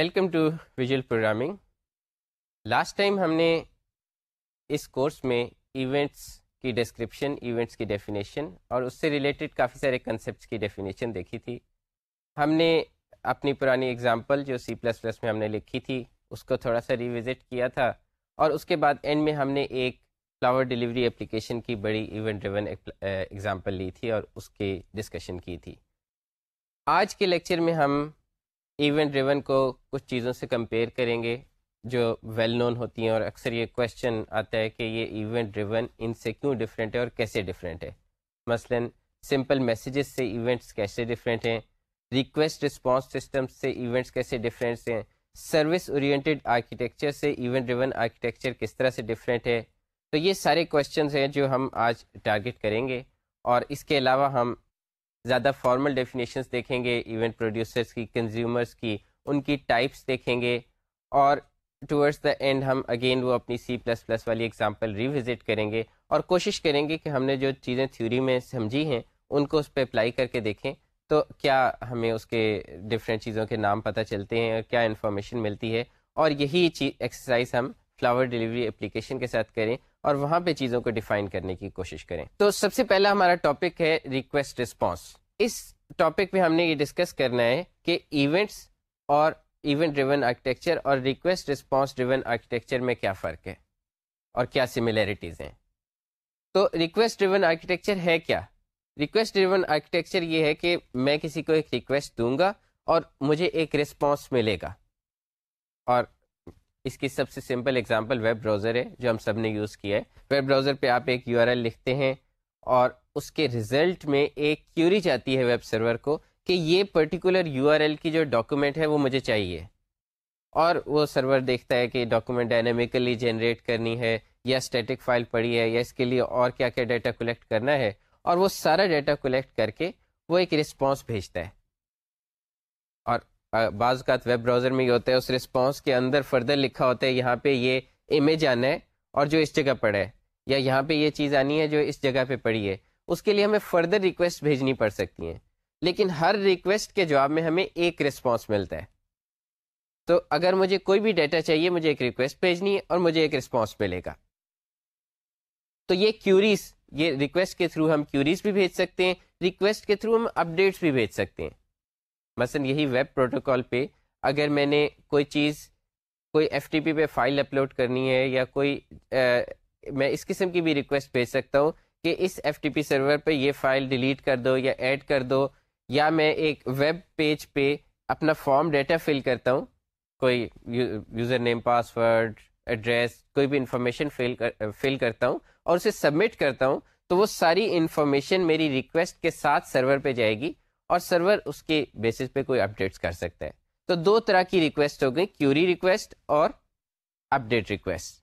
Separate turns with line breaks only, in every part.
Welcome to visual programming. Last time ہم نے اس کورس میں ایونٹس کی ڈسکرپشن، ایونٹس کی ڈیفینیشن اور اس سے ریلیٹڈ کافی سارے کنسیپٹس کی ڈیفینیشن دیکھی تھی۔ ہم نے اپنی پرانی اگزامپل جو سی پلس پلس میں ہم نے لکھی تھی، اس کو تھوڑا سا ریوزٹ کیا تھا۔ اور اس کے بعد اینڈ میں ہم نے ایک فلاور ڈلیوری اپلیکیشن کی بڑی ایونٹ ڈریون ایگزامپل لی تھی اور اس کی ڈسکشن کی تھی۔ آج کے لیکچر میں ہم ایونٹ ڈریون کو کچھ چیزوں سے کمپیئر کریں گے جو ویل نون ہوتی ہیں اور اکثر یہ کویشچن آتا ہے کہ یہ ایونٹ ڈریون ان سے کیوں ڈفرینٹ ہے اور کیسے ڈفرینٹ ہے؟ مثلا سمپل میسیجز سے ایونٹس کیسے ڈفرینٹ ہیں؟ ریکویسٹ رسپانس سسٹم سے ایونٹس کیسے ڈفرینٹ ہیں؟ سروس اورینٹیڈ آرکیٹیکچر سے ایونٹ ڈریون آرکیٹیکچر کس طرح سے ڈفرینٹ ہے؟ تو یہ سارے کویشچنز ہیں جو ہم آج ٹارگیٹ کریں گے اور اس کے علاوہ ہم زیادہ فارمل ڈیفینیشنس دیکھیں گے ایونٹ پروڈیوسرس کی کنزیومرس کی، ان کی ٹائپس دیکھیں گے۔ اور ٹورڈس دا اینڈ ہم اگین وہ اپنی سی پلس پلس والی ایگزامپل ریوزٹ کریں گے۔ اور کوشش کریں گے کہ ہم نے جو چیزیں تھیوری میں سمجھی ہیں، ان کو اس پہ اپلائی کر کے دیکھیں۔ تو کیا ہمیں اس کے ڈفرینٹ چیزوں کے نام پتہ چلتے ہیں اور کیا انفارمیشن ملتی ہے۔ اور یہی چیز ایکسرسائز ہم فلاور ڈلیوری اپلیکیشن کے ساتھ کریں۔ اور وہاں پہ چیزوں کو ڈیفائن کرنے کی کوشش کریں۔ تو سب سے پہلا ہمارا ٹاپک ہے ریکویسٹ رسپانس اس ٹاپک پہ ہم نے یہ ڈسکس کرنا ہے کہ ایونٹس اور ایونٹ ڈریون آرکیٹیکچر اور ریکویسٹ رسپانس ڈریون آرکیٹیکچر میں کیا فرق ہے اور کیا سملیرٹیز ہیں۔ تو ریکویسٹ ڈریون آرکیٹیکچر ہے کیا؟ ریکویسٹ ڈریون آرکیٹیکچر یہ ہے کہ میں کسی کو ایک ریکویسٹ دوں گا اور مجھے ایک رسپانس ملے گا۔ اور اس کی سب سے سمپل اگزامپل ویب براؤزر ہے جو ہم سب نے یوز کیا ہے۔ ویب براؤزر پہ آپ ایک یو آر ایل لکھتے ہیں اور اس کے ریزلٹ میں ایک کیوری جاتی ہے ویب سرور کو کہ یہ پرٹیکولر یو آر ایل کی جو ڈاکومنٹ ہے وہ مجھے چاہیے۔ اور وہ سرور دیکھتا ہے کہ ڈاکومنٹ ڈائنامیکلی جنریٹ کرنی ہے یا اسٹیٹک فائل پڑی ہے یا اس کے لیے اور کیا کیا ڈیٹا کلیکٹ کرنا ہے اور وہ سارا ڈیٹا کلیکٹ کر کے وہ ایک رسپانس بھیجتا ہے۔ اور بعض اوقات ویب براؤزر میں یہ ہوتا ہے، اس رسپانس کے اندر فردر لکھا ہوتا ہے، یہاں پہ یہ امیج آنا ہے اور جو اس جگہ پڑا ہے، یا یہاں پہ یہ چیز آنی ہے جو اس جگہ پہ پڑی ہے، اس کے لیے ہمیں فردر ریکویسٹ بھیجنی پڑ سکتی ہیں۔ لیکن ہر ریکویسٹ کے جواب میں ہمیں ایک رسپانس ملتا ہے۔ تو اگر مجھے کوئی بھی ڈیٹا چاہیے، مجھے ایک ریکویسٹ بھیجنی ہے اور مجھے ایک رسپانس ملے گا۔ تو یہ کیوریز یہ ریکویسٹ کے تھرو ہم کیوریز بھی بھیج سکتے ہیں ریکویسٹ کے تھرو ہم اپڈیٹس بھی بھیج سکتے ہیں۔ مثلا یہی ویب پروٹوکال پہ اگر میں نے کوئی چیز، کوئی ایف ٹی پی پہ فائل اپلوڈ کرنی ہے یا کوئی میں اس قسم کی بھی ریکویسٹ بھیج سکتا ہوں کہ اس ایف ٹی پی سرور پہ یہ فائل ڈیلیٹ کر دو یا ایڈ کر دو یا میں ایک ویب پیج پہ اپنا فارم ڈیٹا فل کرتا ہوں، کوئی user name password address کوئی بھی انفارمیشن فل فل کرتا ہوں اور اسے سبمٹ کرتا ہوں تو وہ ساری انفارمیشن میری ریکویسٹ کے ساتھ سرور پہ جائے گی۔ اور سرور اس کے بیسس پہ کوئی اپڈیٹس کر سکتا ہے۔ تو دو طرح کی ریکویسٹ ہو گئی کیوری ریکویسٹ اور اپڈیٹ ریکویسٹ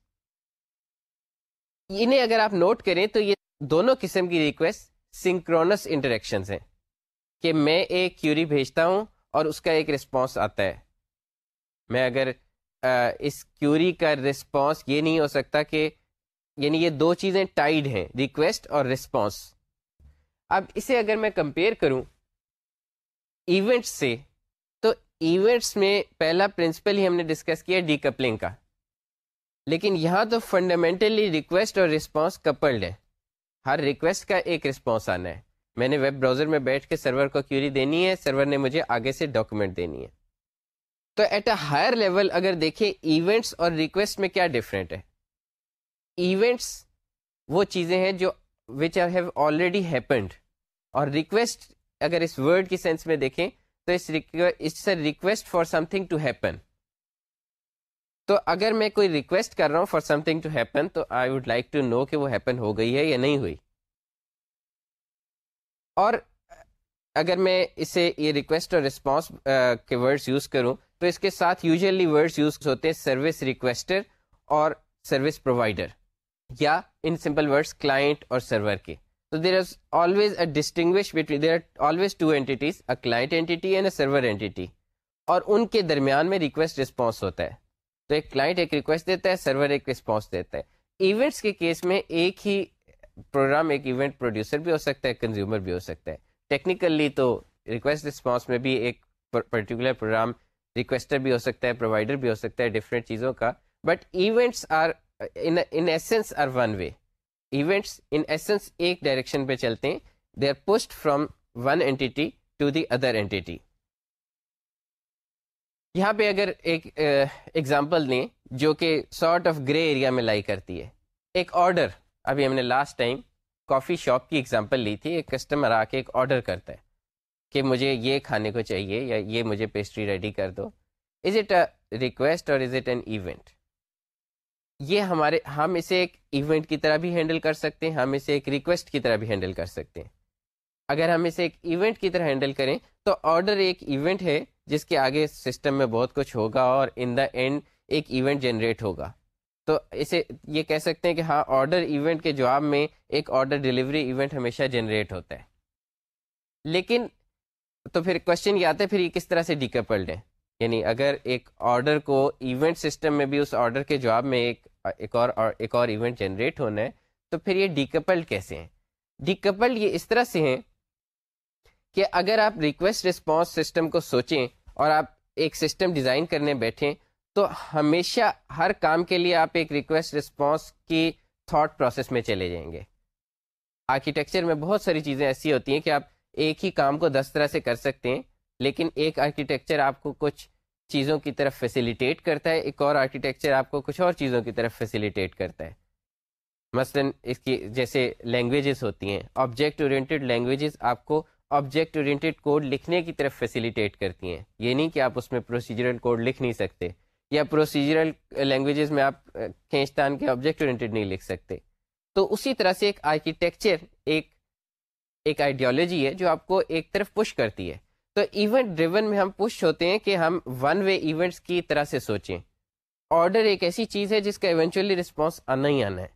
انہیں اگر آپ نوٹ کریں تو یہ دونوں قسم کی ریکویسٹ سنکرونس انٹریکشن ہیں کہ میں ایک کیوری بھیجتا ہوں اور اس کا ایک رسپانس آتا ہے۔ میں اگر اس کیوری کا رسپانس یہ نہیں ہو سکتا کہ یعنی یہ دو چیزیں ٹائڈ ہیں ریکویسٹ اور رسپانس اب اسے اگر میں کمپیئر کروں ایونٹس سے، تو ایونٹس میں پہلا پرنسپل ہی ہم نے ڈسکس کیا ڈی کپلنگ کا۔ لیکن یہاں تو فنڈامنٹلی ریکویسٹ اور رسپانس کپلڈ ہے۔ ہر ریکویسٹ کا ایک رسپانس آنا ہے۔ میں نے ویب براؤزر میں بیٹھ کے سرور کو کیوری دینی ہے سرور نے مجھے آگے سے ڈاکومنٹ دینی ہے۔ تو ایٹ اے ہائر لیول اگر دیکھیں ایونٹس اور ریکویسٹ میں کیا ڈفرینٹ ہے؟ ایونٹس وہ چیزیں ہیں جو which are have already happened اور ریکویسٹ اگر اس ورڈ کی سینس میں دیکھیں تو اس request for something to happen تو اگر میں کوئی ریکویسٹ کر رہا ہوں for something to happen تو I would like to know کہ وہ ہیپن ہو گئی ہے یا نہیں ہوئی. اور اگر میں اسے یہ ریکویسٹ اور رسپانس کے ورڈس یوز کروں تو اس کے ساتھ یوزلی ورڈس یوز ہوتے ہیں سروس ریکویسٹر اور سروس پرووائڈر یا ان سمپل ورڈس کلائنٹ اور سرور کے. تو there is always a distinguish between there are always two entities a client entity and a server entity اور ان کے درمیان میں ریکویسٹ رسپانس ہوتا ہے. تو ایک کلائنٹ ایک ریکویسٹ دیتا ہے سرور ایک رسپانس دیتا ہے. ایونٹس کے کیس میں ایک ہی پروگرام ایک ایونٹ پروڈیوسر بھی ہو سکتا ہے کنزیومر بھی ہو سکتا ہے. ٹیکنیکلی تو ریکویسٹ رسپانس میں بھی ایک پرٹیکولر پروگرام ریکویسٹر بھی ہو سکتا ہے پرووائڈر بھی ہو سکتا ہے ڈفرینٹ چیزوں کا. But events are in essence are one way events in essence ایک ڈائریکشن پہ چلتے ہیں they are post from one entity to the other entity یہاں پہ اگر ایک ایگزامپل لیں جو کہ سارٹ آف گرے ایریا میں لائی کرتی ہے ایک آرڈر ابھی ہم نے لاسٹ ٹائم کافی شاپ کی ایگزامپل لی تھی ایک کسٹمر آ کے ایک آرڈر کرتا ہے کہ مجھے یہ کھانے کو چاہیے یا یہ مجھے پیسٹری ریڈی کر دو از اٹ اے ریکویسٹ اور از اٹ این ایونٹ یہ ہمارے ہم اسے ایک ایونٹ کی طرح بھی ہینڈل کر سکتے ہیں، ہم اسے ایک ریکویسٹ کی طرح بھی ہینڈل کر سکتے ہیں۔ اگر ہم اسے ایک ایونٹ کی طرح ہینڈل کریں، تو آرڈر ایک ایونٹ ہے، جس کے آگے سسٹم میں بہت کچھ ہوگا اور ان دا اینڈ ایک ایونٹ جنریٹ ہوگا۔ تو اسے یہ کہہ سکتے ہیں کہ ہاں آرڈر ایونٹ کے جواب میں ایک آرڈر ڈلیوری ایونٹ ہمیشہ جنریٹ ہوتا ہے۔ لیکن تو پھر کوشچن یہ آتا ہے پھر یہ کس طرح سے ڈیکپلڈ ہے؟ یعنی اگر ایک آرڈر کو ایونٹ سسٹم میں بھی اس آرڈر کے جواب میں ایک ایک اور ایک اور ایونٹ جنریٹ ہونا ہے، تو پھر یہ ڈیکپلڈ کیسے ہیں؟ ڈیکپلڈ یہ اس طرح سے ہیں کہ اگر آپ ریکویسٹ رسپانس سسٹم کو سوچیں اور آپ ایک سسٹم ڈیزائن کرنے بیٹھیں، تو ہمیشہ ہر کام کے لیے آپ ایک ریکویسٹ رسپانس کی تھاٹ پروسیس میں چلے جائیں گے۔ آرکیٹیکچر میں بہت ساری چیزیں ایسی ہوتی ہیں کہ آپ ایک ہی کام کو دس طرح سے کر سکتے ہیں لیکن ایک آرکیٹیکچر آپ کو کچھ چیزوں کی طرف فیسیلیٹیٹ کرتا ہے، ایک اور آرکیٹیکچر آپ کو کچھ اور چیزوں کی طرف فیسیلیٹیٹ کرتا ہے۔ مثلا اس کی جیسے لینگویجز ہوتی ہیں آبجیکٹ اورینٹیڈ لینگویجز آپ کو آبجیکٹ اورینٹیڈ کوڈ لکھنے کی طرف فیسیلیٹیٹ کرتی ہیں۔ یہ نہیں کہ آپ اس میں پروسیجرل کوڈ لکھ نہیں سکتے، یا پروسیجرل لینگویجز میں آپ کھینچتان کے آبجیکٹ اورینٹیڈ نہیں لکھ سکتے۔ تو اسی طرح سے ایک آرکیٹیکچر ایک ایک آئیڈیالوجی ہے جو آپ کو ایک طرف پش کرتی ہے۔ تو ایونٹ ڈریون میں ہم پش ہوتے ہیں کہ ہم ون وے ایونٹس کی طرح سے سوچیں۔ آرڈر ایک ایسی چیز ہے جس کا ایونچولی رسپانس آنا ہی آنا ہے۔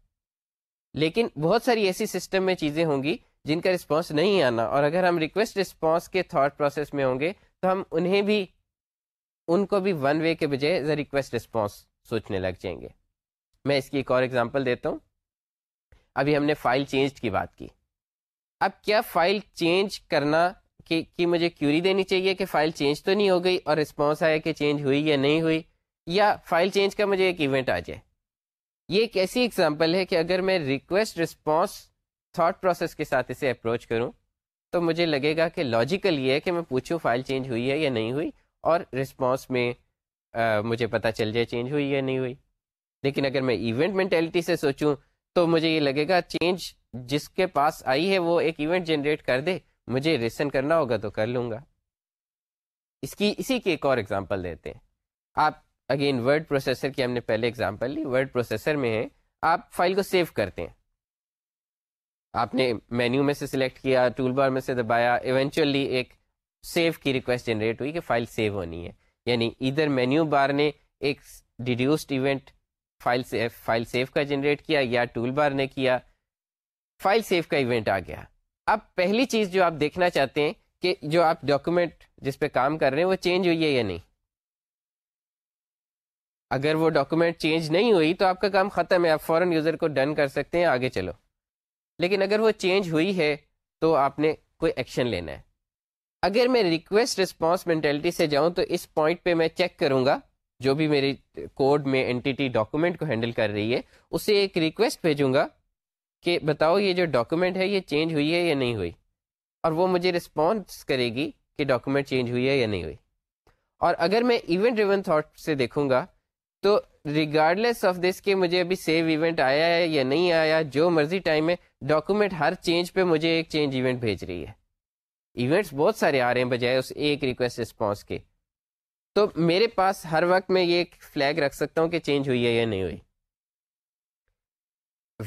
لیکن بہت ساری ایسی سسٹم میں چیزیں ہوں گی جن کا رسپانس نہیں آنا۔ اور اگر ہم ریکویسٹ رسپانس کے تھاٹ پروسیس میں ہوں گے تو ہم انہیں بھی ان کو بھی ون وے کے بجائے ایز اے ریکویسٹ رسپانس سوچنے لگ جائیں گے۔ میں اس کی ایک اور ایگزامپل دیتا ہوں۔ ابھی ہم نے فائل چینج کی بات کی۔ اب کیا فائل چینج کرنا کہ, مجھے کیوری دینی چاہیے کہ فائل چینج تو نہیں ہو گئی اور رسپانس آیا کہ چینج ہوئی یا نہیں ہوئی یا فائل چینج کا مجھے ایک ایونٹ آ جائے۔ یہ ایک ایسی ایگزامپل ہے کہ اگر میں ریکویسٹ رسپانس تھاٹ پروسیس کے ساتھ اسے اپروچ کروں تو مجھے لگے گا کہ لاجیکل یہ ہے کہ میں پوچھوں فائل چینج ہوئی ہے یا نہیں ہوئی اور رسپانس میں آ, مجھے پتہ چل جائے چینج ہوئی یا نہیں ہوئی۔ لیکن اگر میں ایونٹ مینٹیلٹی سے سوچوں تو مجھے یہ لگے گا چینج جس کے پاس آئی ہے وہ ایک ایونٹ جنریٹ کر دے۔ مجھے ریسن کرنا ہوگا تو کر لوں گا۔ اس کی اسی کی ایک اور ایگزامپل دیتے ہیں۔ آپ اگین ورڈ پروسیسر کی ہم نے پہلے ایگزامپل لی۔ ورڈ پروسیسر میں ہے آپ فائل کو سیو کرتے ہیں۔ آپ نے مینیو میں سے سلیکٹ کیا ٹول بار میں سے دبایا۔ ایونچولی ایک سیو کی ریکویسٹ جنریٹ ہوئی کہ فائل سیو ہونی ہے۔ یعنی ادھر مینیو بار نے ایک deduced event file save file save کا جنریٹ کیا یا ٹول بار نے کیا۔ فائل سیو کا ایونٹ آ گیا۔ اب پہلی چیز جو آپ دیکھنا چاہتے ہیں کہ جو آپ ڈاکومنٹ جس پہ کام کر رہے ہیں وہ چینج ہوئی ہے یا نہیں؟ اگر وہ ڈاکومنٹ چینج نہیں ہوئی تو آپ کا کام ختم ہے، آپ فوراً یوزر کو ڈن کر سکتے ہیں، آگے چلو۔ لیکن اگر وہ چینج ہوئی ہے تو آپ نے کوئی ایکشن لینا ہے۔ اگر میں ریکویسٹ رسپانس مینٹلٹی سے جاؤں تو اس پوائنٹ پہ میں چیک کروں گا، جو بھی میری کوڈ میں اینٹی ڈاکومنٹ کو ہینڈل کر رہی ہے، اسے ایک ریکویسٹ بھیجوں گا۔ کہ بتاؤ یہ جو ڈاکومنٹ ہے یہ چینج ہوئی ہے یا نہیں ہوئی؟ اور وہ مجھے رسپانس کرے گی کہ ڈاکومنٹ چینج ہوئی ہے یا نہیں ہوئی۔ اور اگر میں ایونٹ ریون تھاٹ سے دیکھوں گا، تو ریگارڈلیس آف دس کہ مجھے ابھی سیو ایونٹ آیا ہے یا نہیں آیا، جو مرضی ٹائم ہے ڈاکومنٹ ہر چینج پہ مجھے ایک چینج ایونٹ بھیج رہی ہے۔ ایونٹس بہت سارے آ رہے ہیں بجائے اس ایک ریکویسٹ رسپانس کے۔ تو میرے پاس ہر وقت میں یہ ایک فلیگ رکھ سکتا ہوں کہ چینج ہوئی ہے یا نہیں ہوئی۔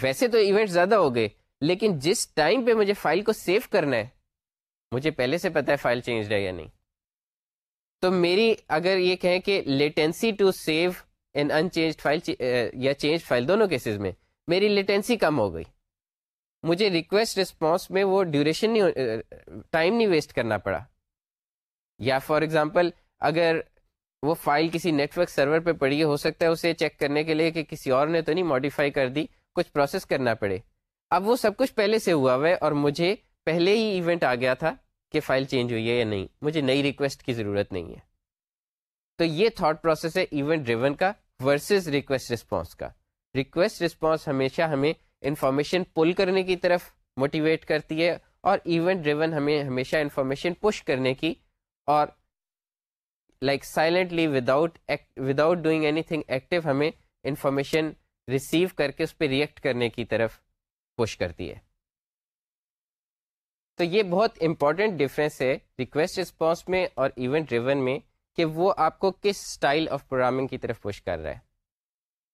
ویسے تو ایونٹ زیادہ ہو گئے، لیکن جس ٹائم پہ مجھے فائل کو سیو کرنا ہے، مجھے پہلے سے پتا ہے فائل چینج ہے یا نہیں۔ تو میری اگر یہ کہیں کہ latency to save in in change file یا چینج فائل دونوں کیسز میں، میری لیٹینسی کم ہو گئی۔ مجھے ریکویسٹ رسپانس میں وہ ڈیوریشن نہیں ٹائم نہیں ویسٹ کرنا پڑا۔ یا فار ایگزامپل اگر وہ فائل کسی نیٹورک سرور پہ پڑی ہو سکتا ہے اسے چیک کرنے کے لیے کہ کسی اور نے تو نہیں ماڈیفائی کر دی۔ کچھ پروسیس کرنا پڑے۔ اب وہ سب کچھ پہلے سے ہوا ہوا ہے اور مجھے پہلے ہی ایونٹ آ گیا تھا کہ فائل چینج ہوئی ہے یا نہیں۔ مجھے نئی ریکویسٹ کی ضرورت نہیں ہے۔ تو یہ تھاٹ پروسیس ہے ایونٹ ڈریون کا ورسز ریکویسٹ رسپانس کا۔ ریکویسٹ رسپانس ہمیشہ ہمیں انفارمیشن پل کرنے کی طرف موٹیویٹ کرتی ہے اور ایونٹ ڈریون ہمیں ہمیشہ انفارمیشن پش کرنے کی اور like silently without without doing anything active ہمیں انفارمیشن ریسیو کر کے اس پہ ریئیکٹ کرنے کی طرف پش کرتی ہے۔ تو یہ بہت امپورٹنٹ ڈفرینس ہے ریکویسٹ رسپانس میں اور ایونٹ ڈریون میں کہ وہ آپ کو کس اسٹائل آف پروگرامنگ کی طرف پوش کر رہا ہے۔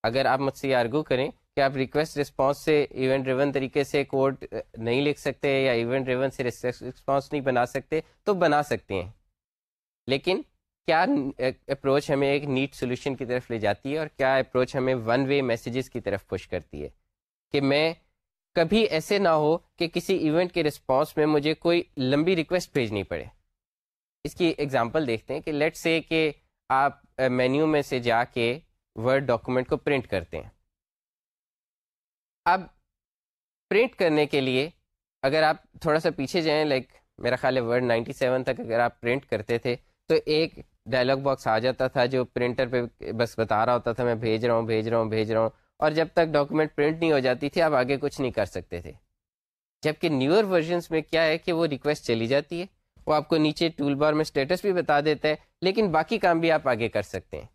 اگر آپ مجھ سے آرگو کریں کہ آپ ریکویسٹ رسپانس سے ایونٹ ڈریون طریقے سے کوڈ نہیں لکھ سکتے یا ایونٹ ڈریون سے رسپانس نہیں بنا سکتے تو بنا سکتے ہیں۔ لیکن کیا اپروچ ہمیں ایک نیٹ سولوشن کی طرف لے جاتی ہے اور کیا اپروچ ہمیں ون وے میسیجز کی طرف پوش کرتی ہے؟ کہ میں کبھی ایسے نہ ہو کہ کسی ایونٹ کے رسپانس میں مجھے کوئی لمبی ریکویسٹ بھیجنی پڑے۔ اس کی ایگزامپل دیکھتے ہیں کہ لیٹ سے کہ آپ مینیو میں سے جا کے ورڈ ڈاکومنٹ کو پرنٹ کرتے ہیں۔ اب پرنٹ کرنے کے لیے اگر آپ تھوڑا سا پیچھے جائیں لائک میرا خیال ہے ورڈ نائنٹی سیون تک اگر آپ پرنٹ کرتے تھے تو ایک ڈائلاگ باکس آ جاتا تھا جو پرنٹر پہ بس بتا رہا ہوتا تھا، میں بھیج رہا ہوں، بھیج رہا ہوں، بھیج رہا ہوں۔ اور جب تک ڈاکومنٹ پرنٹ نہیں ہو جاتی تھی، آپ آگے کچھ نہیں کر سکتے تھے۔ جبکہ نیور ورژنس میں کیا ہے کہ وہ ریکویسٹ چلی جاتی ہے۔ وہ آپ کو نیچے ٹول بار میں اسٹیٹس بھی بتا دیتا ہے لیکن باقی کام بھی آپ آگے کر سکتے ہیں۔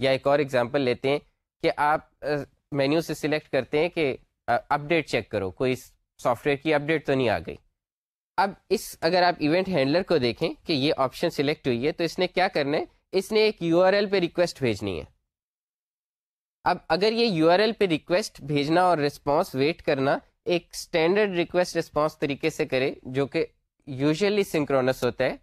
یا ایک اور ایگزامپل لیتے ہیں کہ آپ مینیو سے سلیکٹ کرتے ہیں کہ اپ ڈیٹ چیک کرو۔ کوئی سافٹ ویئر کی اپ ڈیٹ تو نہیں آ گئی۔ اب اس اگر آپ ایونٹ ہینڈلر کو دیکھیں کہ یہ آپشن سلیکٹ ہوئی ہے تو اس نے کیا کرنا ہے؟ اس نے ایک یو آر ایل پہ ریکویسٹ بھیجنی ہے۔ اب اگر یہ یو آر ایل پہ ریکویسٹ بھیجنا اور رسپانس ویٹ کرنا ایک اسٹینڈرڈ ریکویسٹ رسپانس طریقے سے کرے جو کہ یوزلی سنکرونس ہوتا ہے،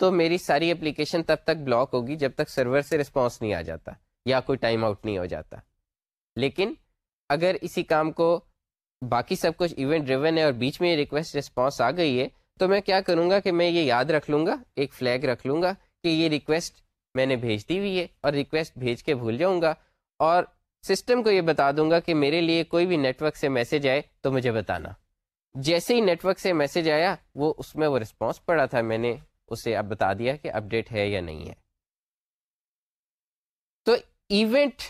تو میری ساری اپلیکیشن تب تک بلاک ہوگی جب تک سرور سے رسپانس نہیں آ جاتا یا کوئی ٹائم آؤٹ نہیں ہو جاتا۔ لیکن اگر اسی کام کو باقی سب کچھ ایونٹ ڈریون ہے اور بیچ میں یہ ریکویسٹ رسپانس آ گئی ہے، تو میں کیا کروں گا کہ میں یہ یاد رکھ لوں گا، ایک فلیگ رکھ لوں گا کہ یہ ریکویسٹ میں نے بھیج دی ہوئی ہے اور ریکویسٹ بھیج کے بھول جاؤں گا اور سسٹم کو یہ بتا دوں گا کہ میرے لیے کوئی بھی نیٹورک سے میسج آئے تو مجھے بتانا۔ جیسے ہی نیٹورک سے میسج آیا، وہ اس میں وہ رسپانس پڑا تھا، میں نے اسے اب بتا دیا کہ اپ ڈیٹ ہے یا نہیں ہے۔ تو ایونٹ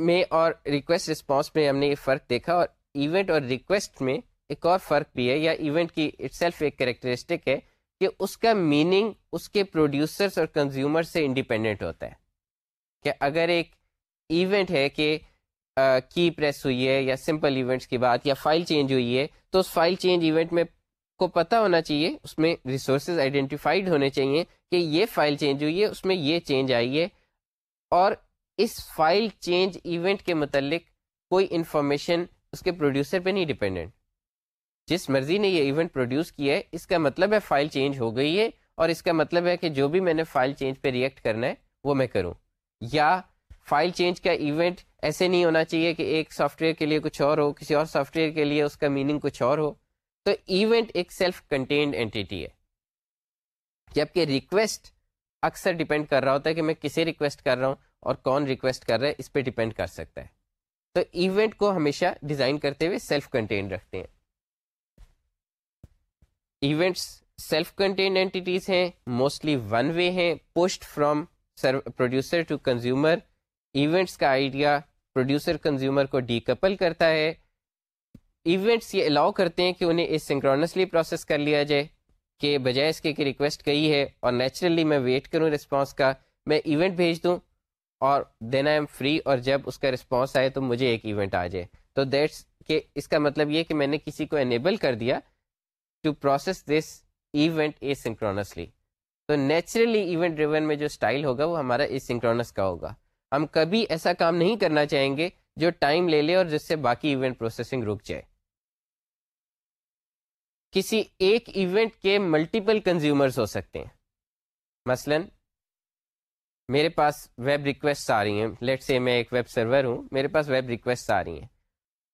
میں اور ریکویسٹ رسپانس میں ہم نے یہ فرق دیکھا اور ایونٹ اور ریکویسٹ میں ایک اور فرق بھی ہے، یا ایونٹ کی اٹ سیلف ایک کریکٹرسٹک ہے کہ اس کا میننگ اس کے پروڈیوسرس اور کنزیومر سے انڈیپینڈنٹ ہوتا ہے۔ کہ اگر ایک ایونٹ ہے کہ کی پریس ہوئی ہے یا سمپل ایونٹس کی بات یا فائل چینج ہوئی ہے، تو اس فائل چینج ایونٹ میں کو پتا ہونا چاہیے، اس میں ریسورسز آئیڈینٹیفائڈ ہونے چاہیے کہ یہ فائل چینج ہوئی ہے، اس میں یہ چینج آئی ہے اور اس فائل چینج ایونٹ کے متعلق کوئی انفارمیشن اس کے پروڈیوسر پہ نہیں ڈپینڈنٹ جس مرضی نے یہ ایونٹ پروڈیوس کیا ہے، اس کا مطلب ہے فائل چینج ہو گئی ہے اور اس کا مطلب ہے کہ جو بھی میں نے فائل چینج پہ ریئیکٹ کرنا ہے، وہ میں کروں۔ یا فائل چینج کا ایونٹ ایسے نہیں ہونا چاہیے کہ ایک سافٹ ویئر کے لیے کچھ اور ہو، کسی اور سافٹ ویئر کے لیے اس کا میننگ کچھ اور ہو۔ تو ایونٹ ایک سیلف کنٹینڈ اینٹی ہے۔ جبکہ ریکویسٹ اکثر ڈپینڈ کر رہا ہوتا ہے کہ میں کسے ریکویسٹ کر رہا ہوں اور کون ریکویسٹ کر رہا ہے، اس پہ ڈپینڈ کر سکتا ہے۔ تو ایونٹ کو ہمیشہ ڈیزائن کرتے ہوئے سیلف کنٹینڈ رکھتے ہیں۔ ایونٹس سیلف کنٹینڈ اینٹیز ہیں موسٹلی ون وے ہیں post from producer to consumer events کا آئیڈیا پروڈیوسر کنزیومر کو ڈی کپل کرتا ہے۔ ایونٹس یہ الاؤ کرتے ہیں کہ انہیں اس سنکرونسلی پروسیس کر لیا جائے، کہ بجائے اس کے کہ ریکویسٹ کہی ہے اور نیچرلی میں ویٹ کروں رسپانس کا، میں ایونٹ بھیج دوں۔ اور دین آئی ایم فری اور جب اس کا رسپانس آئے تو مجھے ایک ایونٹ آ جائے۔ تو دیٹس کہ اس کا مطلب یہ کہ میں نے کسی کو انیبل کر دیا to process this event asynchronously تو نیچرلی ایونٹ ڈریون میں جو اسٹائل ہوگا وہ ہمارا اس سنکرونس کا ہوگا۔ ہم کبھی ایسا کام نہیں کرنا چاہیں گے جو ٹائم لے لے اور جس سے باقی ایونٹ پروسیسنگ رک جائے۔ کسی ایک ایونٹ کے ملٹیپل کنزیومرز ہو سکتے ہیں۔ مثلا میرے پاس ویب ریکویسٹ آ رہی ہیں۔ لیٹ سے میں ایک ویب سرور ہوں۔ میرے پاس ویب ریکویسٹ آ رہی ہیں۔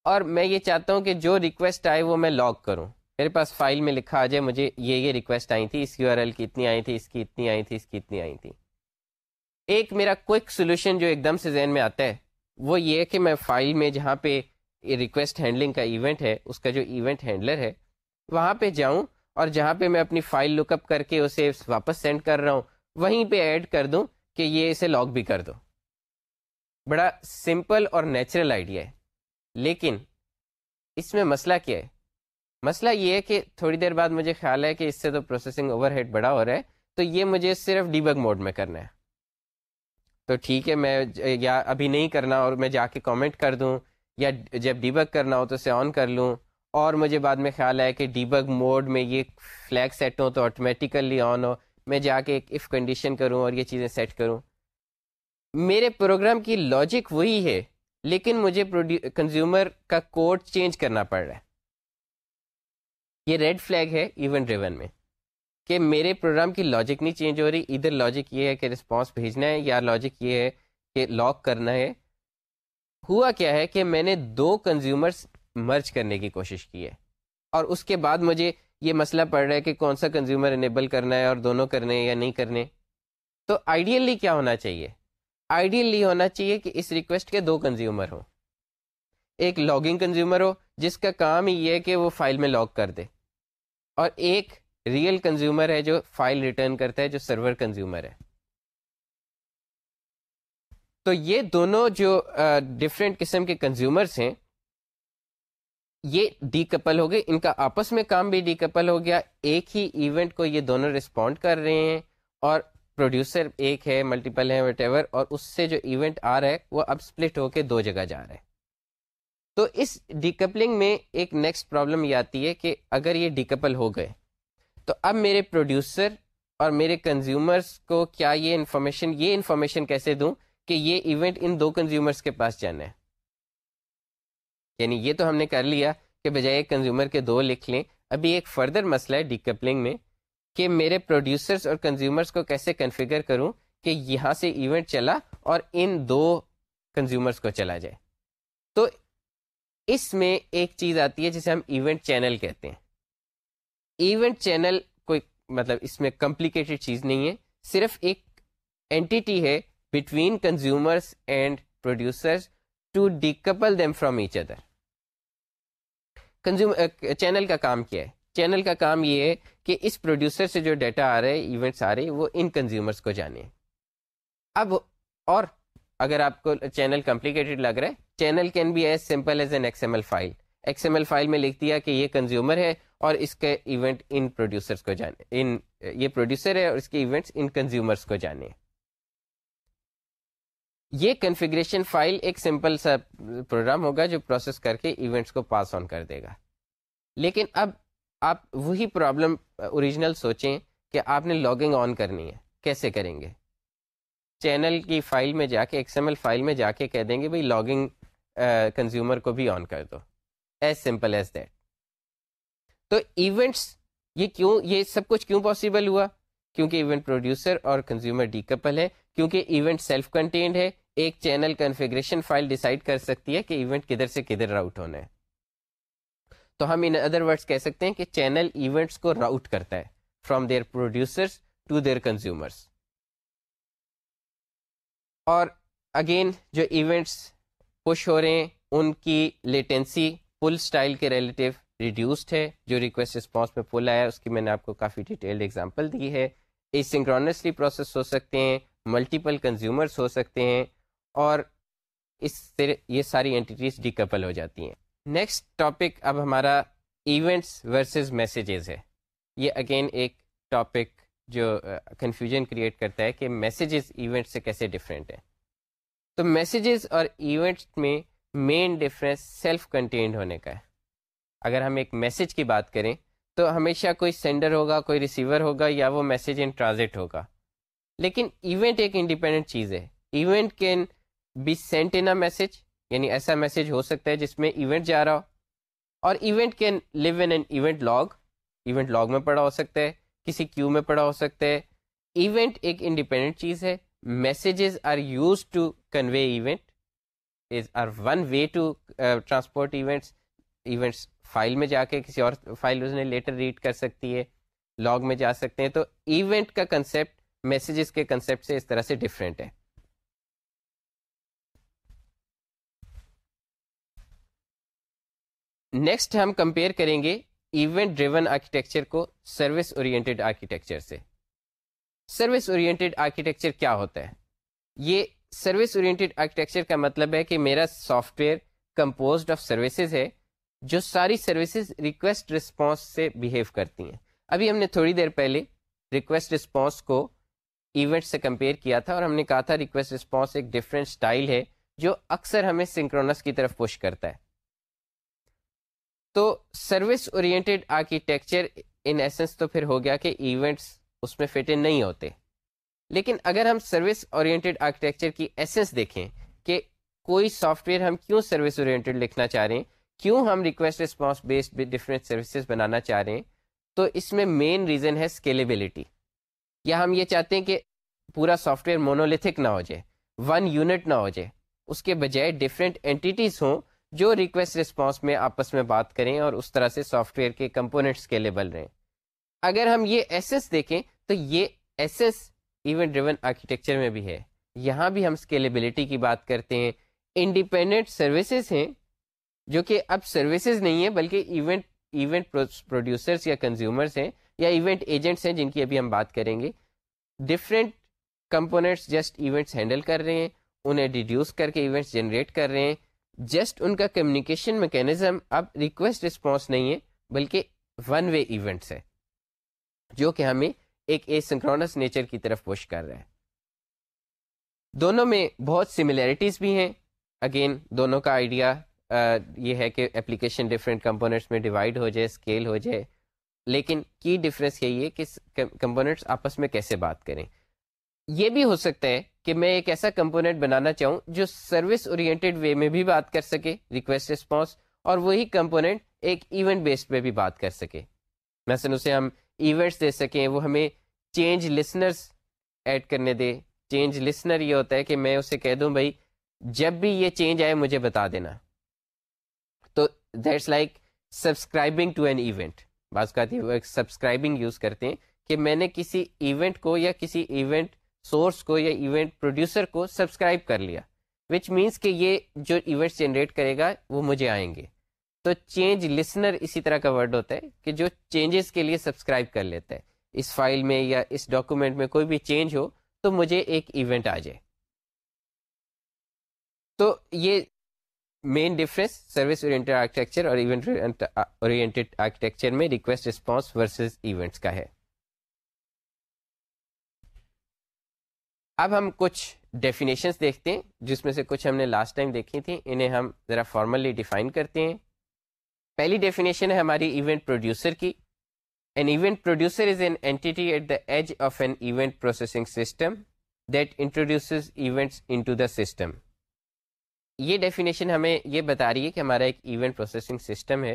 اور میں یہ چاہتا ہوں کہ جو ریکویسٹ آئے وہ میں لاگ کروں۔ میرے پاس فائل میں لکھا آ جائے، مجھے یہ یہ ریکویسٹ آئی تھی، اس یو آر ایل کی اتنی آئی تھی، اس کی اتنی آئی تھی، اس کی اتنی آئی تھی۔ ایک میرا کوئک سولوشن جو ایک دم سے ذہن میں آتا ہے، وہ یہ کہ میں فائل میں جہاں پہ ریکویسٹ ہینڈلنگ کا ایونٹ ہے، اس کا جو ایونٹ ہینڈلر ہے، وہاں پہ جاؤں اور جہاں پہ میں اپنی فائل لک اپ کر کے اسے واپس سینڈ کر رہا ہوں۔ وہیں پہ ایڈ کر دوں۔ کہ یہ اسے لاگ بھی کر دو۔ بڑا سمپل اور نیچرل آئیڈیا ہے۔ لیکن اس میں مسئلہ کیا ہے؟ مسئلہ یہ ہے کہ تھوڑی دیر بعد مجھے خیال ہے کہ اس سے تو پروسیسنگ اوور ہیڈ بڑا ہو رہا ہے، تو یہ مجھے صرف ڈیبگ موڈ میں کرنا ہے۔ تو ٹھیک ہے، میں یا ابھی نہیں کرنا اور میں جا کے کامنٹ کر دوں، یا جب ڈیبگ کرنا ہو تو اسے آن کر لوں۔ اور مجھے بعد میں خیال آیا کہ ڈیبگ موڈ میں یہ فلیگ سیٹ ہو تو آٹومیٹیکلی آن ہو۔ میں جا کے ایک اف کنڈیشن کروں اور یہ چیزیں سیٹ کروں۔ میرے پروگرام کی لاجک وہی ہے، لیکن مجھے کنزیومر کا کوڈ چینج کرنا پڑ رہا ہے۔ یہ ریڈ فلیگ ہے ایونٹ ڈریون میں، کہ میرے پروگرام کی لاجک نہیں چینج ہو رہی۔ ادھر لاجک یہ ہے کہ رسپانس بھیجنا ہے، یا لاجک یہ ہے کہ لاک کرنا ہے۔ ہوا کیا ہے کہ میں نے دو کنزیومرس مرچ کرنے کی کوشش کی ہے اور اس کے بعد مجھے یہ مسئلہ پڑ رہا ہے کہ کون سا کنزیومر انیبل کرنا ہے اور دونوں کرنے یا نہیں کرنے تو آئیڈیلی کیا ہونا چاہیے؟ آئیڈیلی ہونا چاہیے کہ اس ریکویسٹ کے دو کنزیومر ہوں۔ ایک لاگنگ کنزیومر ہو، جس کا کام ہی یہ ہے کہ وہ فائل میں لاگ کر دے۔ اور ایک ریئل کنزیومر ہے جو فائل ریٹرن کرتا ہے، جو سرور کنزیومر ہے۔ تو یہ دونوں جو ڈفرینٹ قسم کے کنزیومرس ہیں یہ ڈی کپل ہو گئے۔ ان کا آپس میں کام بھی ڈی کپل ہو گیا۔ ایک ہی ایونٹ کو یہ دونوں رسپونڈ کر رہے ہیں اور پروڈیوسر ایک ہے ملٹیپل ہے وٹ ایور اور اس سے جو ایونٹ آ رہا ہے، وہ اب سپلٹ ہو کے دو جگہ جا رہا ہے۔ تو اس ڈیکپلنگ میں ایک نیکسٹ پرابلم یہ آتی ہے کہ اگر یہ ڈیکپل ہو گئے، تو اب میرے پروڈیوسر اور میرے کنزیومرس کو کیا یہ انفارمیشن یہ انفارمیشن کیسے دوں کہ یہ ایونٹ ان دو کنزیومرس کے پاس جانا ہے؟ یعنی یہ تو ہم نے کر لیا کہ بجائے کنزیومر کے دو لکھ لیں، ابھی ایک فردر مسئلہ ہے ڈیکپلنگ میں کہ میرے پروڈیوسرس اور کنزیومرس کو کیسے کنفیگر کروں کہ یہاں سے ایونٹ چلا اور ان دو کنزیومرس کو چلا جائے۔ تو اس میں ایک چیز آتی ہے جسے ہم ایونٹ چینل کہتے ہیں۔ ایونٹ چینل کوئی مطلب اس میں کمپلیکیٹڈ چیز نہیں ہے، صرف ایک اینٹی ہے between consumers and producers to decouple them from each other consumer channel uh, کا کام کیا ہے؟ چینل کا کام یہ ہے کہ اس پروڈیوسر سے جو ڈیٹا آ رہے ہیں ایونٹس آ رہے وہ ان کنزیومرس کو جانے اب اور اگر آپ کو چینل کمپلیکیٹڈ لگ رہا ہے channel can be as simple as an X M L file X M L file میں لکھ دیا کہ یہ کنزیومر ہے اور اس کے ایونٹ ان پروڈیوسرس کو جانے ان، یہ پروڈیوسر ہے اور اس کے ایونٹس ان کنزیومرس کو جانے یہ کنفیگریشن فائل ایک سمپل سا پروگرام ہوگا جو پروسیس کر کے ایونٹس کو پاس آن کر دے گا۔ لیکن اب آپ وہی پرابلم اوریجنل سوچیں کہ آپ نے لاگنگ آن کرنی ہے۔ کیسے کریں گے؟ چینل کی فائل میں جا کے ایکس ایم ایل فائل میں جا کے کہہ دیں گے بھائی لاگنگ کنزیومر کو بھی آن کر دو۔ ایز سمپل ایز دیٹ تو ایونٹس یہ کیوں، یہ سب کچھ کیوں پاسبل ہوا؟ کیونکہ ایونٹ پروڈیوسر اور کنزیومر ڈی کپل ہے کیونکہ ایونٹ سیلف کنٹینڈ ہے، ایک چینل کنفیگریشن فائل ڈیسائڈ کر سکتی ہے کہ ایونٹ کدھر سے کدھر راؤٹ ہونا ہے۔ تو ہم ان ادر ورڈس کہہ سکتے ہیں کہ چینل ایونٹس کو راؤٹ کرتا ہے from their producers to their consumers اور اگین جو ایونٹس پش ہو رہے ہیں، ان کی لیٹنسی فل اسٹائل کے ریلیٹیو ریڈیوسڈ ہے۔ جو ریکویسٹ رسپانس میں فل آیا، اس کی میں نے آپ کو کافی ڈیٹیلڈ ایگزامپل دی ہے۔ سنکرونسلی پروسیس ہو سکتے ہیں ملٹیپل کنزیومرس ہو سکتے ہیں، اور اس سے یہ ساری اینٹیز ڈیکپل ہو جاتی ہیں۔ نیکسٹ ٹاپک اب ہمارا ایونٹس ورسز میسیجز ہے۔ یہ اگین ایک ٹاپک جو کنفیوژن کریٹ کرتا ہے کہ میسیجز ایونٹ سے کیسے ڈفرینٹ ہیں۔ تو میسیجز اور ایونٹس میں مین ڈفرینس سیلف کنٹینڈ ہونے کا ہے۔ اگر ہم ایک میسج کی بات کریں تو ہمیشہ کوئی سینڈر ہوگا، کوئی ریسیور ہوگا یا وہ میسج ان ٹرانزٹ ہوگا۔ لیکن ایونٹ ایک انڈیپینڈنٹ چیز ہے۔ Event can be sent in a message یعنی ایسا میسج ہو سکتا ہے جس میں ایونٹ جا رہا ہو۔ اور event can live in an event log event log میں پڑا ہو سکتا ہے، کسی کیو میں پڑا ہو سکتا ہے۔ ایونٹ ایک انڈیپینڈنٹ چیز ہے۔ Messages are use to convey event is are one way to transport events events file میں جا کے کسی اور فائل اس نے لیٹر ریڈ کر سکتی ہے، لاگ میں جا سکتے ہیں۔ تو ایونٹ کا کنسیپٹ میسیجز کے کنسیپٹ سے اس طرح سے ڈفرینٹ ہے۔ نیکسٹ ہم کمپیئر کریں گے ایونٹ ڈریون آرکیٹیکچر کو سروس اورینٹیڈ آرکیٹیکچر سے۔ سروس اورینٹیڈ آرکیٹیکچر کیا ہوتا ہے؟ یہ سروس اورینٹیڈ آرکیٹیکچر کا مطلب ہے کہ میرا software composed of services ہے۔ جو ساری سروسز ریکویسٹ رسپانس سے بیہیو کرتی ہیں۔ ابھی ہم نے تھوڑی دیر پہلے ریکویسٹ رسپانس کو ایونٹ سے کمپیئر کیا تھا اور ہم نے کہا تھا ریکویسٹ رسپانس ایک ڈفرینٹ اسٹائل ہے جو اکثر ہمیں سنکرونس کی طرف پش کرتا ہے۔ تو service oriented architecture in essence تو پھر ہو گیا کہ ایونٹس اس میں فٹ ان نہیں ہوتے۔ لیکن اگر ہم سروس اورینٹیڈ آرکیٹیکچر کی ایسنس دیکھیں کہ کوئی سافٹ ویئر ہم کیوں سروس اورینٹیڈ لکھنا چاہ رہے ہیں کیوں ہم request response based different services بنانا چاہ رہے ہیں؟ تو اس میں مین ریزن ہے اسکیلیبلٹی یا ہم یہ چاہتے ہیں کہ پورا سافٹ ویئر مونولیتھک نہ ہو جائے ون یونٹ نہ ہو جائے، اس کے بجائے ڈفرینٹ اینٹیز ہوں جو ریکویسٹ رسپانس میں آپس میں بات کریں اور اس طرح سے سافٹ ویئر کے کمپوننٹ اسکیلیبل رہیں۔ اگر ہم یہ ایسس دیکھیں تو یہ ایسس ایونٹ ڈریون آرکیٹیکچر میں بھی ہے۔ یہاں بھی ہم اسکیلیبلٹی کی بات کرتے ہیں۔ انڈیپینڈنٹ سروسز ہیں جو کہ اب سروسز نہیں ہیں، بلکہ ایونٹ ایونٹ پروڈیوسرس یا کنزیومرس ہیں یا ایونٹ ایجنٹس ہیں جن کی ابھی ہم بات کریں گے۔ Different components just events handle کر رہے ہیں، انہیں ڈیڈیوس کر کے ایونٹس جنریٹ کر رہے ہیں۔ جسٹ ان کا کمیونیکیشن میکینزم اب ریکویسٹ رسپانس نہیں ہے، بلکہ ون وے ایونٹس ہے جو کہ ہمیں ایک اے سنکرونس نیچر کی طرف پوش کر رہا ہے۔ دونوں میں بہت سملیرٹیز بھی ہیں۔ اگین دونوں کا آئیڈیا یہ ہے کہ اپلیکیشن ڈفرینٹ کمپوننٹس میں ڈیوائڈ ہو جائے اسکیل ہو جائے۔ لیکن کی ڈفرینس یہی ہے کہ کمپوننٹس آپس میں کیسے بات کریں۔ یہ بھی ہو سکتا ہے کہ میں ایک ایسا کمپوننٹ بنانا چاہوں جو سروس اورینٹیڈ وے میں بھی بات کر سکے ریکویسٹ رسپانس اور وہی کمپوننٹ ایک ایونٹ بیسڈ پہ بھی بات کر سکے۔ مثلاً اسے ہم ایونٹس دے سکیں، وہ ہمیں چینج لسنرس ایڈ کرنے دے۔ چینج لسنر یہ ہوتا ہے کہ میں اسے کہہ دوں، بھائی جب بھی یہ چینج آئے مجھے بتا دینا۔ That's like subscribing to an event بعض کا سبسکرائبنگ یوز کرتے ہیں کہ میں نے کسی ایونٹ کو یا کسی ایونٹ سورس کو یا ایونٹ پروڈیوسر کو سبسکرائب کر لیا وچ مینس کہ یہ جو ایونٹس جنریٹ کرے گا وہ مجھے آئیں گے۔ تو چینج لسنر اسی طرح کا ورڈ ہوتا ہے کہ جو چینجز کے لیے سبسکرائب کر لیتا ہے۔ اس فائل میں یا اس ڈاکومنٹ میں کوئی بھی چینج ہو تو مجھے ایک ایونٹ آ جائے۔ تو یہ main difference service oriented architecture اور ایونٹ اورینٹیڈ آرکیٹیکچر میں ریکویسٹ رسپانس ورسز ایونٹس کا ہے اب ہم کچھ ڈیفینیشنس دیکھتے ہیں، جس میں سے کچھ ہم نے لاسٹ ٹائم دیکھی تھیں انہیں ہم ذرا فارملی ڈیفائن کرتے ہیں۔ پہلی ڈیفینیشن ہے ہماری ایونٹ پروڈیوسر کی۔ An event producer is an entity at the edge of an event processing system that introduce events into the system یہ ڈیفینیشن ہمیں یہ بتا رہی ہے کہ ہمارا ایک ایونٹ پروسیسنگ سسٹم ہے۔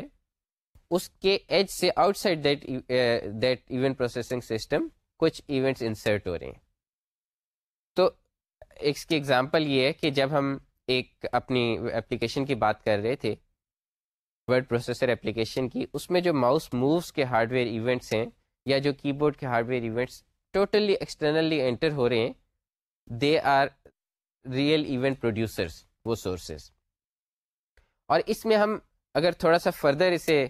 اس کے ایج سے outside that that event processing system کچھ ایونٹس انسرٹ ہو رہے ہیں۔ تو اس کی ایگزامپل یہ ہے کہ جب ہم ایک اپنی اپلیکیشن کی بات کر رہے تھے ورڈ پروسیسر اپلیکیشن کی، اس میں جو ماؤس مووز کے ہارڈ ویئر ایونٹس ہیں یا جو کی بورڈ کے hardware events totally externally enter ہو رہے ہیں they are real event producers وہ سورسز اور اس میں ہم اگر تھوڑا سا فردر اسے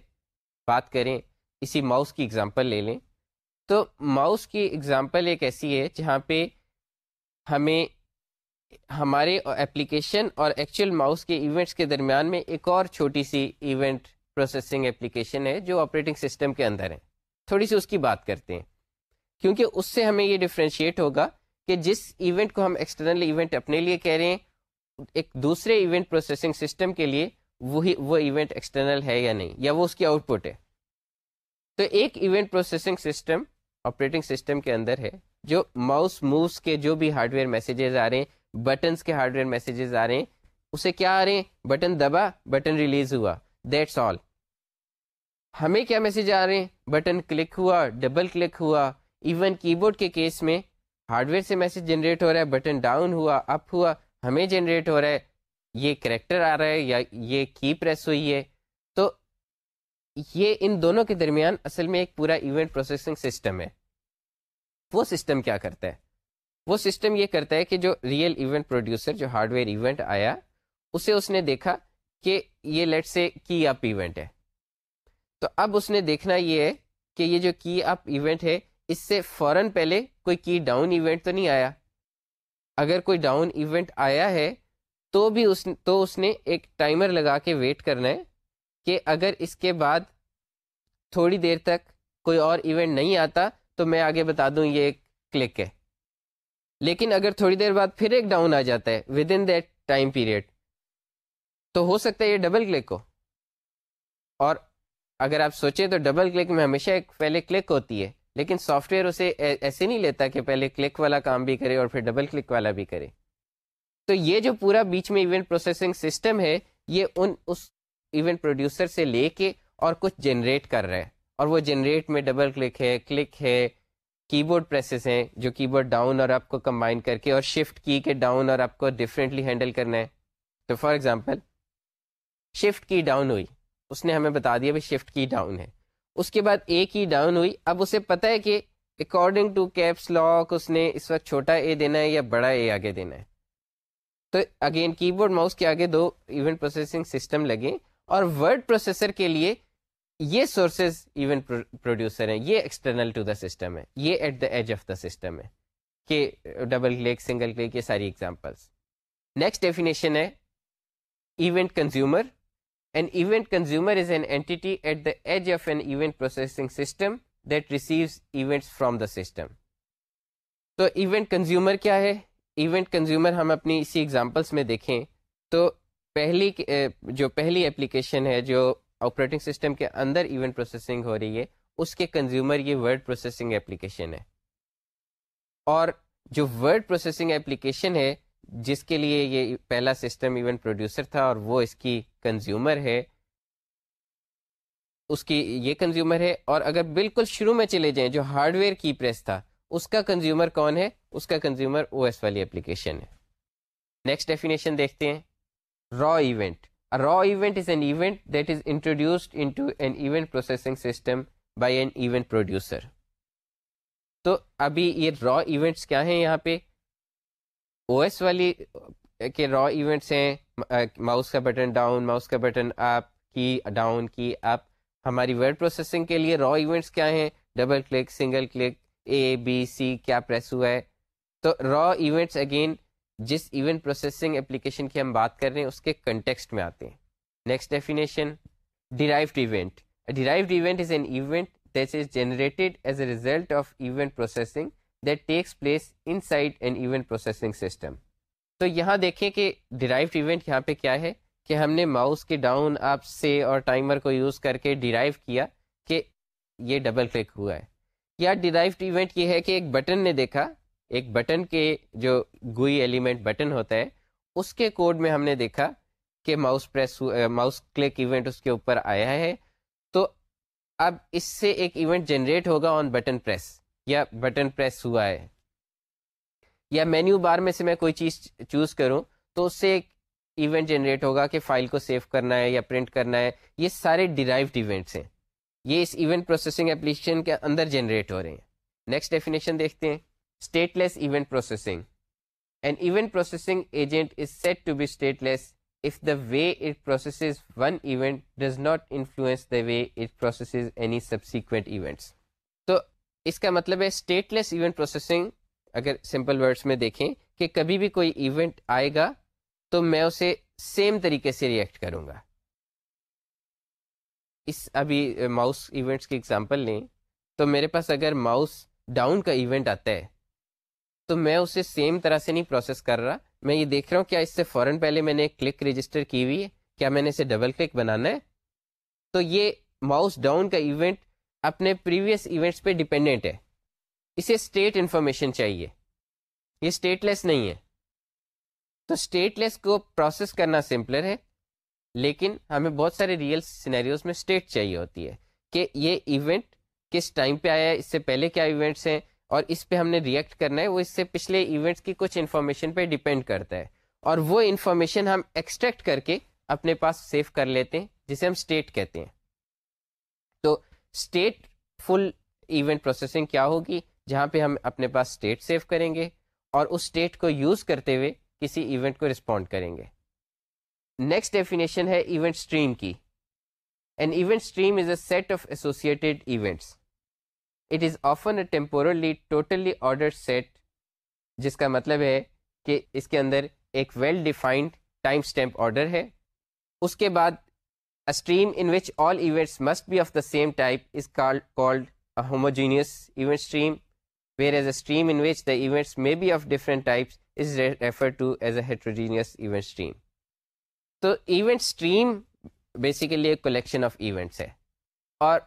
بات کریں، اسی ماؤس کی اگزامپل لے لیں۔ تو ماؤس کی اگزامپل ایک ایسی ہے جہاں پہ ہمیں ہمارے اپلیکیشن اور ایکچوئل ماؤس کے ایونٹس کے درمیان میں ایک اور چھوٹی سی ایونٹ پروسیسنگ اپلیکیشن ہے جو آپریٹنگ سسٹم کے اندر ہے۔ تھوڑی سی اس کی بات کرتے ہیں۔ کیونکہ اس سے ہمیں یہ ڈفرینشیٹ ہوگا کہ جس ایونٹ کو ہم ایکسٹرنل ایونٹ اپنے لیے کہہ رہے ہیں ایک دوسرے ایونٹ پروسیسنگ سسٹم کے لیے وہی وہ ایونٹ ایکسٹرنل ہے یا نہیں، یا وہ اس کی آؤٹ پٹ ہے۔ تو ایک event processing system operating system کے اندر ہے، جو ماؤس مووس کے جو بھی ہارڈ ویئر میسیجز آ رہے ہیں بٹنس کے ہارڈ ویئر میسیجز آ رہے ہیں، اسے کیا آ رہے ہیں؟ بٹن دبا بٹن ریلیز ہوا دیٹس آل ہمیں کیا میسج آ رہے ہیں؟ بٹن کلک ہوا ڈبل کلک ہوا۔ ایون کی بورڈ کے کیس میں ہارڈ ویئر سے میسج جنریٹ ہو رہا ہے بٹن ڈاؤن ہوا اپ ہوا۔ ہمیں جنریٹ ہو رہا ہے، یہ کریکٹر آ رہا ہے یا یہ کی پریس ہوئی ہے۔ تو یہ ان دونوں کے درمیان اصل میں ایک پورا ایونٹ پروسیسنگ سسٹم ہے۔ وہ سسٹم کیا کرتا ہے؟ وہ سسٹم یہ کرتا ہے کہ جو ریئل ایونٹ پروڈیوسر، جو ہارڈ ویئر ایونٹ آیا، اسے اس نے دیکھا کہ یہ لیٹ سے کی اپ ایونٹ ہے۔ تو اب اس نے دیکھنا یہ ہے کہ یہ جو کی اپ ایونٹ ہے، اس سے فوراً پہلے کوئی کی ڈاؤن ایونٹ تو نہیں آیا۔ اگر کوئی ڈاؤن ایونٹ آیا ہے، تو بھی اس تو اس نے ایک ٹائمر لگا کے ویٹ کرنا ہے کہ اگر اس کے بعد تھوڑی دیر تک کوئی اور ایونٹ نہیں آتا، تو میں آگے بتا دوں یہ ایک کلک ہے۔ لیکن اگر تھوڑی دیر بعد پھر ایک ڈاؤن آ جاتا ہے with in that time period تو ہو سکتا ہے یہ ڈبل کلک ہو۔ اور اگر آپ سوچیں تو ڈبل کلک میں ہمیشہ ایک پہلے کلک ہوتی ہے۔ لیکن سافٹ ویئر اسے ایسے نہیں لیتا کہ پہلے کلک والا کام بھی کرے اور پھر ڈبل کلک والا بھی کرے۔ تو یہ جو پورا بیچ میں ایونٹ پروسیسنگ سسٹم ہے، یہ ان اس ایونٹ پروڈیوسر سے لے کے اور کچھ جنریٹ کر رہا ہے۔ اور وہ جنریٹ میں ڈبل کلک ہے کلک ہے کی بورڈ پریسز ہیں، جو کی بورڈ ڈاؤن اور آپ کو کمبائن کر کے اور شفٹ کی کے ڈاؤن اور آپ کو ڈفرینٹلی ہینڈل کرنا ہے۔ تو for example shift key down ہوئی۔ اس نے ہمیں بتا دیا بھائی شفٹ کی ڈاؤن ہے۔ اس کے بعد اے کی ڈاؤن ہوئی۔ اب اسے پتا ہے کہ اکارڈنگ ٹو کیپس لاک اس نے اس وقت چھوٹا اے دینا ہے یا بڑا اے آگے دینا ہے۔ تو اگین کی بورڈ ماؤس کے آگے دو ایونٹ پروسیسنگ سسٹم لگے۔ اور ورڈ پروسیسر کے لیے یہ سورسز ایونٹ پروڈیوسر ہیں۔ یہ ایکسٹرنل ٹو دا سسٹم ہے۔ یہ at the edge of the system ہے۔ کہ ڈبل کلک سنگل کلک یہ ساری ایگزامپلس نیکسٹ ڈیفینیشن ہے event consumer an event consumer is an entity at the edge of an event processing system that receives events from the system تو event consumer کیا ہے event consumer ہم اپنی اسی examples میں دیکھیں تو پہلی جو پہلی اپلیکیشن ہے جو آپریٹنگ سسٹم کے اندر ایونٹ پروسیسنگ ہو رہی ہے اس کے کنزیومر یہ ورڈ پروسیسنگ اپلیکیشن ہے اور جو ورڈ پروسیسنگ اپلیکیشن ہے جس کے لیے یہ پہلا سسٹم ایونٹ پروڈیوسر تھا اور وہ اس کی کنزیومر ہے، اس کی یہ کنزیومر ہے اور اگر بالکل شروع میں چلے جائیں، جو ہارڈ ویئر کی پریس تھا، اس کا کنزیومر کون ہے؟ اس کا کنزیومر او ایس والی اپلیکیشن ہے۔ نیکسٹ ڈیفینیشن دیکھتے ہیں۔ Raw event raw event is an event that is introduced into an event processing system by an event producer تو ابھی یہ را ایونٹس کیا ہیں یہاں پہ؟ او ایس والی کے را ایونٹس ہیں ماؤس کا بٹن ڈاؤن ماؤس کا button up key down key اپ ہماری ورڈ پروسیسنگ کے لیے را ایونٹس کیا ہیں؟ Double click single click A B C کیا پریس ہوا ہے؟ تو را ایونٹس اگین جس ایونٹ پروسیسنگ اپلیکیشن کی ہم بات کر رہے ہیں، اس کے کنٹیکسٹ میں آتے ہیں. Next definition derived event derived event is an event that is generated as a result of event processing that takes place inside an event processing system تو یہاں دیکھیں کہ ڈیرائیوڈ ایونٹ یہاں پہ کیا ہے کہ ہم نے ماؤس کے ڈاؤن اپ سے اور ٹائمر کو یوز کر کے ڈیرائیو کیا کہ یہ ڈبل کلک ہوا ہے۔ یا ڈیرائیوڈ ایونٹ یہ ہے کہ ایک بٹن نے دیکھا، ایک بٹن کے جو گوئی ایلیمنٹ بٹن ہوتا ہے، اس کے کوڈ میں ہم نے دیکھا کہ mouse press mouse click event اس کے اوپر آیا ہے۔ تو اب اس سے ایک ایونٹ جنریٹ ہوگا آن بٹن پریس یا بٹن پریس ہوا ہے یا مینیو بار میں سے میں کوئی چیز چوز کروں تو اس سے ایک ایونٹ جنریٹ ہوگا کہ فائل کو سیو کرنا ہے یا پرنٹ کرنا ہے۔ یہ سارے ڈیرائیوڈ ایونٹس ہیں۔ یہ اس ایونٹ پروسیسنگ اپلیکیشن کے اندر جنریٹ ہو رہے ہیں۔ نیکسٹ ڈیفینیشن دیکھتے ہیں۔ Stateless event processing an event processing agent is set to be stateless if the way it processes one event does not influence the way it processes any subsequent events اس کا مطلب ہے stateless event processing اگر simple words میں دیکھیں کہ کبھی بھی کوئی ایونٹ آئے گا تو میں اسے سیم طریقے سے ریئیکٹ کروں گا۔ اس ابھی ماؤس ایونٹس کی ایگزامپل لیں تو میرے پاس اگر ماؤس ڈاؤن کا ایونٹ آتا ہے تو میں اسے سیم طرح سے نہیں پروسیس کر رہا۔ میں یہ دیکھ رہا ہوں کیا اس سے فوراً پہلے میں نے کلک رجسٹر کی ہوئی ہے؟ کیا میں نے اسے ڈبل کلک بنانا ہے؟ تو یہ ماؤس ڈاؤن کا ایونٹ اپنے پریویس ایونٹس پہ ڈپینڈنٹ ہے۔ اسے اسٹیٹ انفارمیشن چاہیے۔ یہ اسٹیٹ لیس نہیں ہے۔ تو اسٹیٹ لیس کو پروسیس کرنا سمپلر ہے، لیکن ہمیں بہت سارے ریئل سینیریوز میں اسٹیٹ چاہیے ہوتی ہے کہ یہ ایونٹ کس ٹائم پہ آیا ہے، اس سے پہلے کیا ایونٹس ہیں، اور اس پہ ہم نے ریئیکٹ کرنا ہے، وہ اس سے پچھلے ایونٹس کی کچھ انفارمیشن پہ ڈپینڈ کرتا ہے۔ اور وہ انفارمیشن ہم ایکسٹریکٹ کر کے اپنے پاس سیو کر لیتے ہیں، جسے ہم اسٹیٹ کہتے ہیں۔ اسٹیٹ فل ایونٹ پروسیسنگ کیا ہوگی، جہاں پہ ہم اپنے پاس اسٹیٹ سیو کریں گے اور اس اسٹیٹ کو یوز کرتے ہوئے کسی ایونٹ کو رسپونڈ کریں گے۔ نیکسٹ ڈیفینیشن ہے ایونٹ اسٹریم کی۔ An event stream is a set of associated events it is often a temporally totally order set جس کا مطلب ہے کہ اس کے اندر ایک well defined time stamp order ہے۔ اس کے بعد stream in which all events must be of the same type is called homogeneous event stream whereas a stream in which the events may be of different types is refer to as a heterogeneous event stream تو event stream basically ایک collection of events ہے اور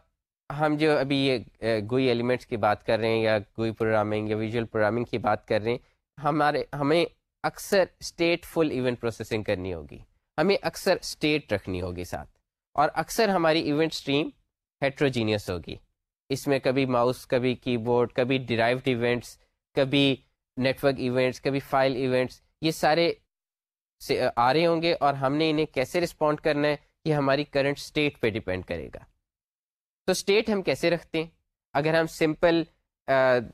ہم جو ابھی یہ گوئی elements کی بات کر رہے ہیں یا گوئی پروگرامنگ یا ویژول پروگرامنگ کی بات کر رہے ہیں ہمارے، ہمیں اکثر اسٹیٹ فل ایونٹ پروسیسنگ کرنی ہوگی. ہمیں اکثر اسٹیٹ رکھنی ہوگی ساتھ. اور اکثر ہماری ایونٹ اسٹریم ہیٹروجینیس ہوگی۔ اس میں کبھی ماؤس کبھی کی بورڈ کبھی ڈرائیوڈ ایونٹس کبھی نیٹورک ایونٹس کبھی فائل ایونٹس یہ سارے آ رہے ہوں گے اور ہم نے انہیں کیسے رسپونڈ کرنا ہے، یہ ہماری کرنٹ اسٹیٹ پہ ڈپینڈ کرے گا۔ تو اسٹیٹ ہم کیسے رکھتے ہیں؟ اگر ہم سمپل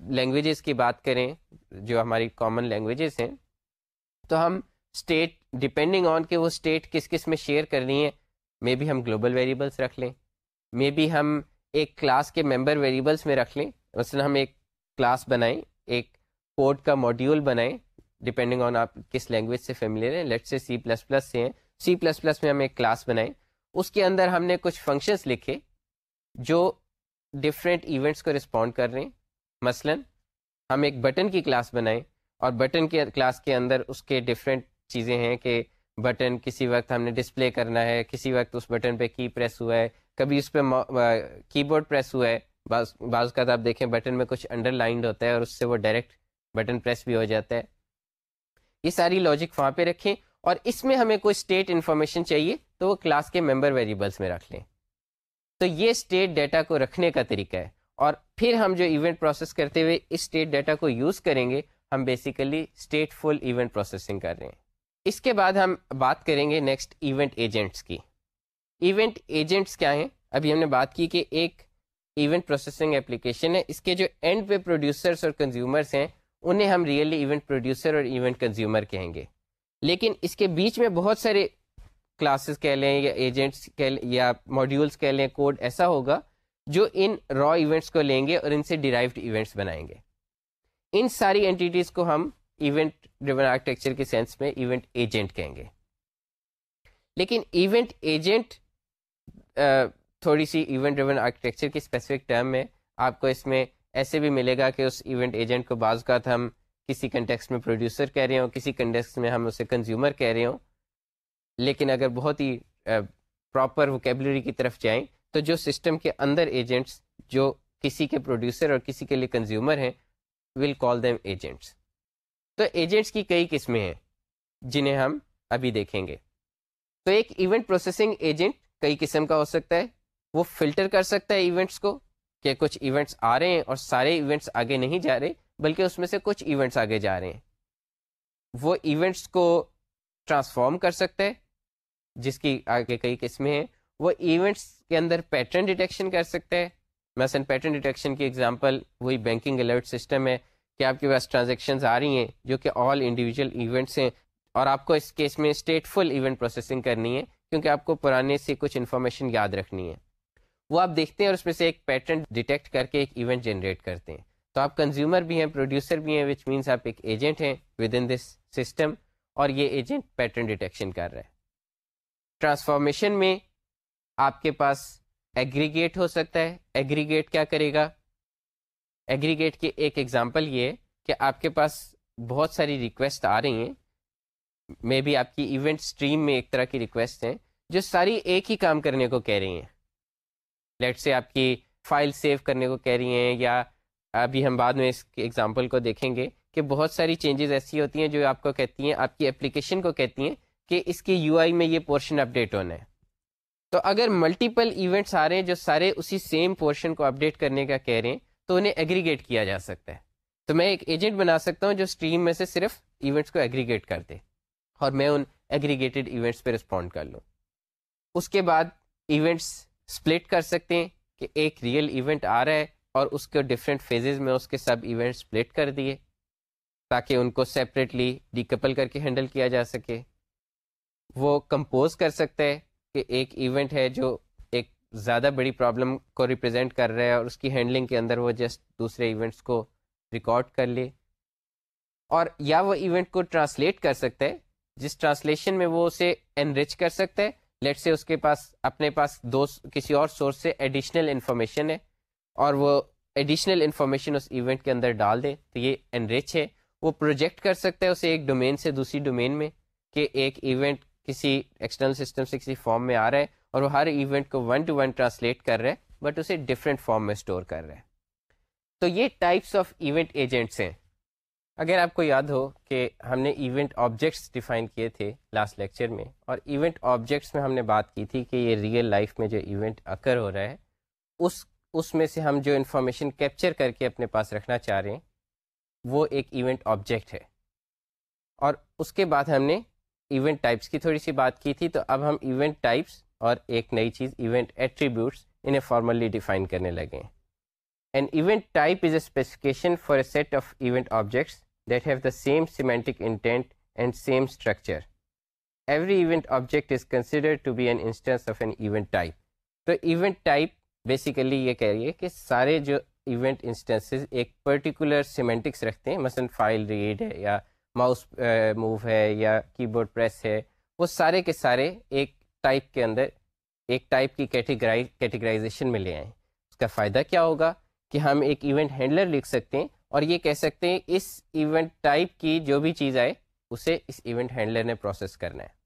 لینگویجز کی بات کریں، جو ہماری کامن لینگویجز ہیں، تو ہم اسٹیٹ ڈپینڈنگ آن کہ وہ اسٹیٹ کس کس میں شیئر کرنی ہے مے بی ہم گلوبل ویریبلس رکھ لیں. مے بی ہم ایک کلاس کے ممبر ویریبلس میں رکھ لیں. مثلاً ہم ایک کلاس بنائیں، ایک کوڈ کا ماڈیول بنائیں ڈپینڈنگ آن آپ کس لینگویج سے فیملیئر ہیں. لیٹ سے سی پلس پلس سے ہیں. سی پلس پلس میں ہم ایک کلاس بنائیں. اس کے اندر ہم نے کچھ فنکشنس لکھے جو ڈفرینٹ ایونٹس کو رسپونڈ کر رہے ہیں. مثلا ہم ایک بٹن کی کلاس بنائیں اور بٹن کے کلاس کے اندر اس کے ڈفرینٹ چیزیں ہیں کہ بٹن کسی وقت ہم نے ڈسپلے کرنا ہے، کسی وقت اس بٹن پہ کی پریس ہوا ہے، کبھی اس پہ کی بورڈ پریس ہوا ہے۔ بعض بعض کا آپ دیکھیں بٹن میں کچھ انڈر لائنڈ ہوتا ہے اور اس سے وہ ڈائریکٹ بٹن پریس بھی ہو جاتا ہے۔ یہ ساری لاجک وہاں پہ رکھیں اور اس میں ہمیں کوئی اسٹیٹ انفارمیشن چاہیے تو وہ کلاس کے ممبر ویریبلس میں رکھ لیں۔ تو یہ اسٹیٹ ڈیٹا کو رکھنے کا طریقہ ہے اور پھر ہم جو ایونٹ پروسیس کرتے ہوئے اس اسٹیٹ ڈیٹا کو یوز کریں گے، ہم basically stateful event processing کر رہے ہیں۔ اس کے بعد ہم بات کریں گے نیکسٹ ایونٹ ایجنٹس کی۔ ایونٹ ایجنٹس کیا ہیں؟ ابھی ہم نے بات کی کہ ایک ایونٹ پروسیسنگ اپلیکیشن ہے۔ اس کے جو اینڈ پہ پروڈیوسرس اور کنزیومرس ہیں، انہیں ہم ریئلی ایونٹ پروڈیوسر اور ایونٹ کنزیومر کہیں گے۔ لیکن اس کے بیچ میں بہت سارے کلاسز کہہ لیں یا ایجنٹس کہہ یا ماڈیولس کہہ لیں کوڈ ایسا ہوگا جو ان را ایونٹس کو لیں گے اور ان سے ڈیرائیوڈ ایونٹس بنائیں گے۔ ان ساری اینٹیز کو ہم ایونٹ ڈریون آرکیٹیکچر کے سینس میں ایونٹ ایجنٹ کہیں گے۔ لیکن ایونٹ ایجنٹ تھوڑی سی ایونٹ ڈریون آرکیٹیکچر کی اسپیسیفک ٹرم میں آپ کو اس میں ایسے بھی ملے گا کہ اس ایونٹ ایجنٹ کو بعض کا ہم کسی کنٹیکس میں پروڈیوسر کہہ رہے ہوں، کسی کنٹیکس میں ہم اسے کنزیومر کہہ رہے ہوں۔ لیکن اگر بہت ہی پراپر ووکیبلری کی طرف جائیں تو جو سسٹم کے اندر ایجنٹس جو کسی کے پروڈیوسر اور کسی کے لیے کنزیومر ہیں ول کال دیم ایجنٹس تو ایجنٹس کی کئی قسمیں ہیں جنہیں ہم ابھی دیکھیں گے۔ تو ایک ایونٹ پروسیسنگ ایجنٹ کئی قسم کا ہو سکتا ہے۔ وہ فلٹر کر سکتا ہے ایونٹس کو کہ کچھ ایونٹس آ رہے ہیں اور سارے ایونٹس آگے نہیں جا رہے، بلکہ اس میں سے کچھ ایونٹس آگے جا رہے ہیں۔ وہ ایونٹس کو ٹرانسفارم کر سکتا ہے، جس کی آگے کئی قسمیں ہیں۔ وہ ایونٹس کے اندر پیٹرن ڈیٹیکشن کر سکتا ہے۔ مثلاً پیٹرن ڈیٹیکشن کی ایگزامپل، وہی بینکنگ الرٹ سسٹم ہے۔ کہ آپ کے پاس ٹرانزیکشنز آ رہی ہیں جو کہ آل انڈیویجول ایونٹس ہیں اور آپ کو اس کیس میں اسٹیٹ فل ایونٹ پروسیسنگ کرنی ہے کیونکہ آپ کو پرانے سے کچھ انفارمیشن یاد رکھنی ہے۔ وہ آپ دیکھتے ہیں اور اس میں سے ایک پیٹرن ڈیٹیکٹ کر کے ایک ایونٹ جنریٹ کرتے ہیں۔ تو آپ کنزیومر بھی ہیں پروڈیوسر بھی ہیں وچ مینس آپ ایک ایجنٹ ہیں ود ان دس سسٹم اور یہ ایجنٹ پیٹرن ڈیٹیکشن کر رہا ہے۔ ٹرانسفارمیشن میں آپ کے پاس ایگریگیٹ ہو سکتا ہے۔ ایگریگیٹ کیا کرے گا؟ ایگریگیٹ کی ایک ایگزامپل یہ ہے کہ آپ کے پاس بہت ساری ریکویسٹ آ رہی ہیں۔ مے بی آپ کی ایونٹ اسٹریم میں ایک طرح کی ریکویسٹ ہیں جو ساری ایک ہی کام کرنے کو کہہ رہی ہیں۔ لیٹ سے آپ کی فائل سیو کرنے کو کہہ رہی ہیں یا ابھی ہم بعد میں اس ایگزامپل کو دیکھیں گے کہ بہت ساری چینجز ایسی ہوتی ہیں جو آپ کو کہتی ہیں، آپ کی اپلیکیشن کو کہتی ہیں کہ اس کی یو آئی میں یہ پورشن اپڈیٹ ہونا ہے۔ تو اگر ملٹیپل ایونٹس آ رہے ہیں جو سارے اسی سیم پورشن کو اپڈیٹ کرنے کا کہہ رہے ہیں تو انہیں ایگریگیٹ کیا جا سکتا ہے۔ تو میں ایک ایجنٹ بنا سکتا ہوں جو اسٹریم میں سے صرف ایونٹس کو ایگریگیٹ کر دے اور میں ان ایگریگیٹڈ ایونٹس پہ رسپونڈ کر لوں۔ اس کے بعد ایونٹس اسپلٹ کر سکتے ہیں کہ ایک ریئل ایونٹ آ رہا ہے اور اس کے ڈفرینٹ فیزز میں اس کے سب ایونٹ اسپلٹ کر دیے تاکہ ان کو سیپریٹلی ڈیکپل کر کے ہینڈل کیا جا سکے۔ وہ کمپوز کر سکتا ہے کہ ایک ایونٹ ہے جو زیادہ بڑی پرابلم کو ریپرزینٹ کر رہا ہے اور اس کی ہینڈلنگ کے اندر وہ جسٹ دوسرے ایونٹس کو ریکارڈ کر لے اور یا وہ ایونٹ کو ٹرانسلیٹ کر سکتا ہے جس ٹرانسلیشن میں وہ اسے انرچ کر سکتا ہے لیٹ سے اس کے پاس، اپنے پاس دو کسی اور سورس سے ایڈیشنل انفارمیشن ہے اور وہ ایڈیشنل انفارمیشن اس ایونٹ کے اندر ڈال دے تو یہ انریچ ہے۔ وہ پروجیکٹ کر سکتا ہے اسے ایک ڈومین سے دوسری ڈومین میں کہ ایک ایونٹ کسی ایکسٹرنل سسٹم سے کسی فارم میں آ رہا ہے۔ اور وہ ہر ایونٹ کو ون ٹو ون ٹرانسلیٹ کر رہا ہے بٹ اسے ڈفرینٹ فارم میں اسٹور کر رہا ہے تو یہ ٹائپس آف ایونٹ ایجنٹس ہیں۔ اگر آپ کو یاد ہو کہ ہم نے ایونٹ آبجیکٹس ڈیفائن کیے تھے لاسٹ لیکچر میں، اور ایونٹ آبجیکٹس میں ہم نے بات کی تھی کہ یہ ریئل لائف میں جو ایونٹ اکر ہو رہا ہے، اس اس میں سے ہم جو انفارمیشن کیپچر کر کے اپنے پاس رکھنا چاہ رہے ہیں، وہ ایک ایونٹ آبجیکٹ ہے۔ اور اس کے بعد ہم نے ایونٹ ٹائپس کی تھوڑی سی بات کی تھی، تو اب ہم ایونٹ ٹائپس اور ایک نئی چیز ایونٹ ایٹریبیوٹس انہیں فارملی ڈیفائن کرنے لگے ہیں۔ An event type is a specification for a set of event objects that have the same semantic intent and same structure every event object is considered to be an instance of an event type تو event type basically یہ کہہ رہی ہے کہ سارے جو event instances ایک particular semantics رکھتے ہیں، مثلاً فائل ریڈ ہے یا ماؤس موو uh, ہے یا کی بورڈ پریس ہے، وہ سارے کے سارے ایک ٹائپ کے اندر ایک ٹائپ کی کیٹیگرائی کیٹیگرائزیشن میں لے آئیں۔ اس کا فائدہ کیا ہوگا کہ ہم ایک ایونٹ ہینڈلر لکھ سکتے ہیں اور یہ کہہ سکتے ہیں اس ایونٹ ٹائپ کی جو بھی چیز آئے، اسے اس ایونٹ ہینڈلر نے پروسیس کرنا ہے۔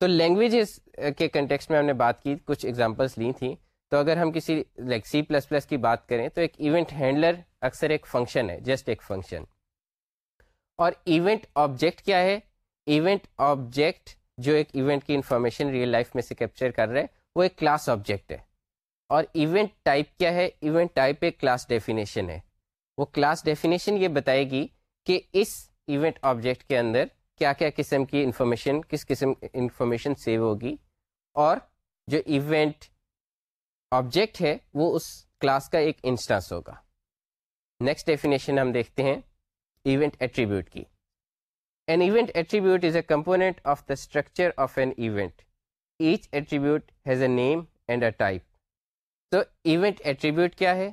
تو لینگویجز کے کنٹیکس میں ہم نے بات کی، کچھ ایگزامپلس لی تھیں۔ تو اگر ہم کسی لائک سی پلس پلس کی بات کریں تو ایک ایونٹ ہینڈلر اکثر ایک فنکشن ہے جسٹ ایک فنکشن اور ایونٹ آبجیکٹ کیا ہے؟ ایونٹ آبجیکٹ جو ایک ایونٹ کی انفارمیشن ریئل لائف میں سے کیپچر کر رہے وہ ایک کلاس آبجیکٹ ہے۔ اور ایونٹ ٹائپ کیا ہے؟ ایونٹ ٹائپ ایک کلاس ڈیفینیشن ہے۔ وہ کلاس ڈیفینیشن یہ بتائے گی کہ اس ایونٹ آبجیکٹ کے اندر کیا کیا قسم کی انفارمیشن، کس قسم انفارمیشن سیو ہوگی۔ اور جو ایونٹ آبجیکٹ ہے، وہ اس کلاس کا ایک انسٹانس ہوگا۔ نیکسٹ ڈیفینیشن ہم دیکھتے ہیں ایونٹ ایٹریبیوٹ کی۔ An event attribute is a component of the structure of an event each attribute has a name and a type تو ایونٹ ایٹریبیوٹ کیا ہے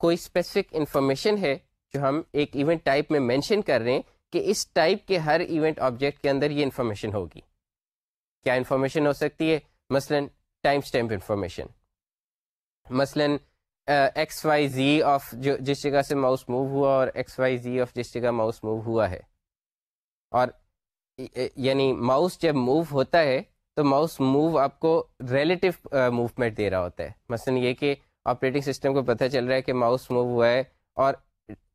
کوئی اسپیسیفک انفارمیشن ہے جو ہم ایک ایونٹ ٹائپ میں مینشن کر رہے ہیں کہ اس ٹائپ کے ہر ایونٹ آبجیکٹ کے اندر یہ انفارمیشن ہوگی کیا انفارمیشن ہو سکتی ہے مثلا ٹائم اسٹیمپ انفارمیشن مثلا ایکس وائی زی آف جو جس جگہ سے ماؤس موو ہوا اور ایکس وائی زی آف جس جگہ ماؤس موو ہوا ہے اور یعنی ماؤس جب موو ہوتا ہے تو ماؤس موو آپ کو ریلیٹیو موومنٹ دے رہا ہوتا ہے۔ مثلا یہ کہ آپریٹنگ سسٹم کو پتہ چل رہا ہے کہ ماؤس موو ہوا ہے اور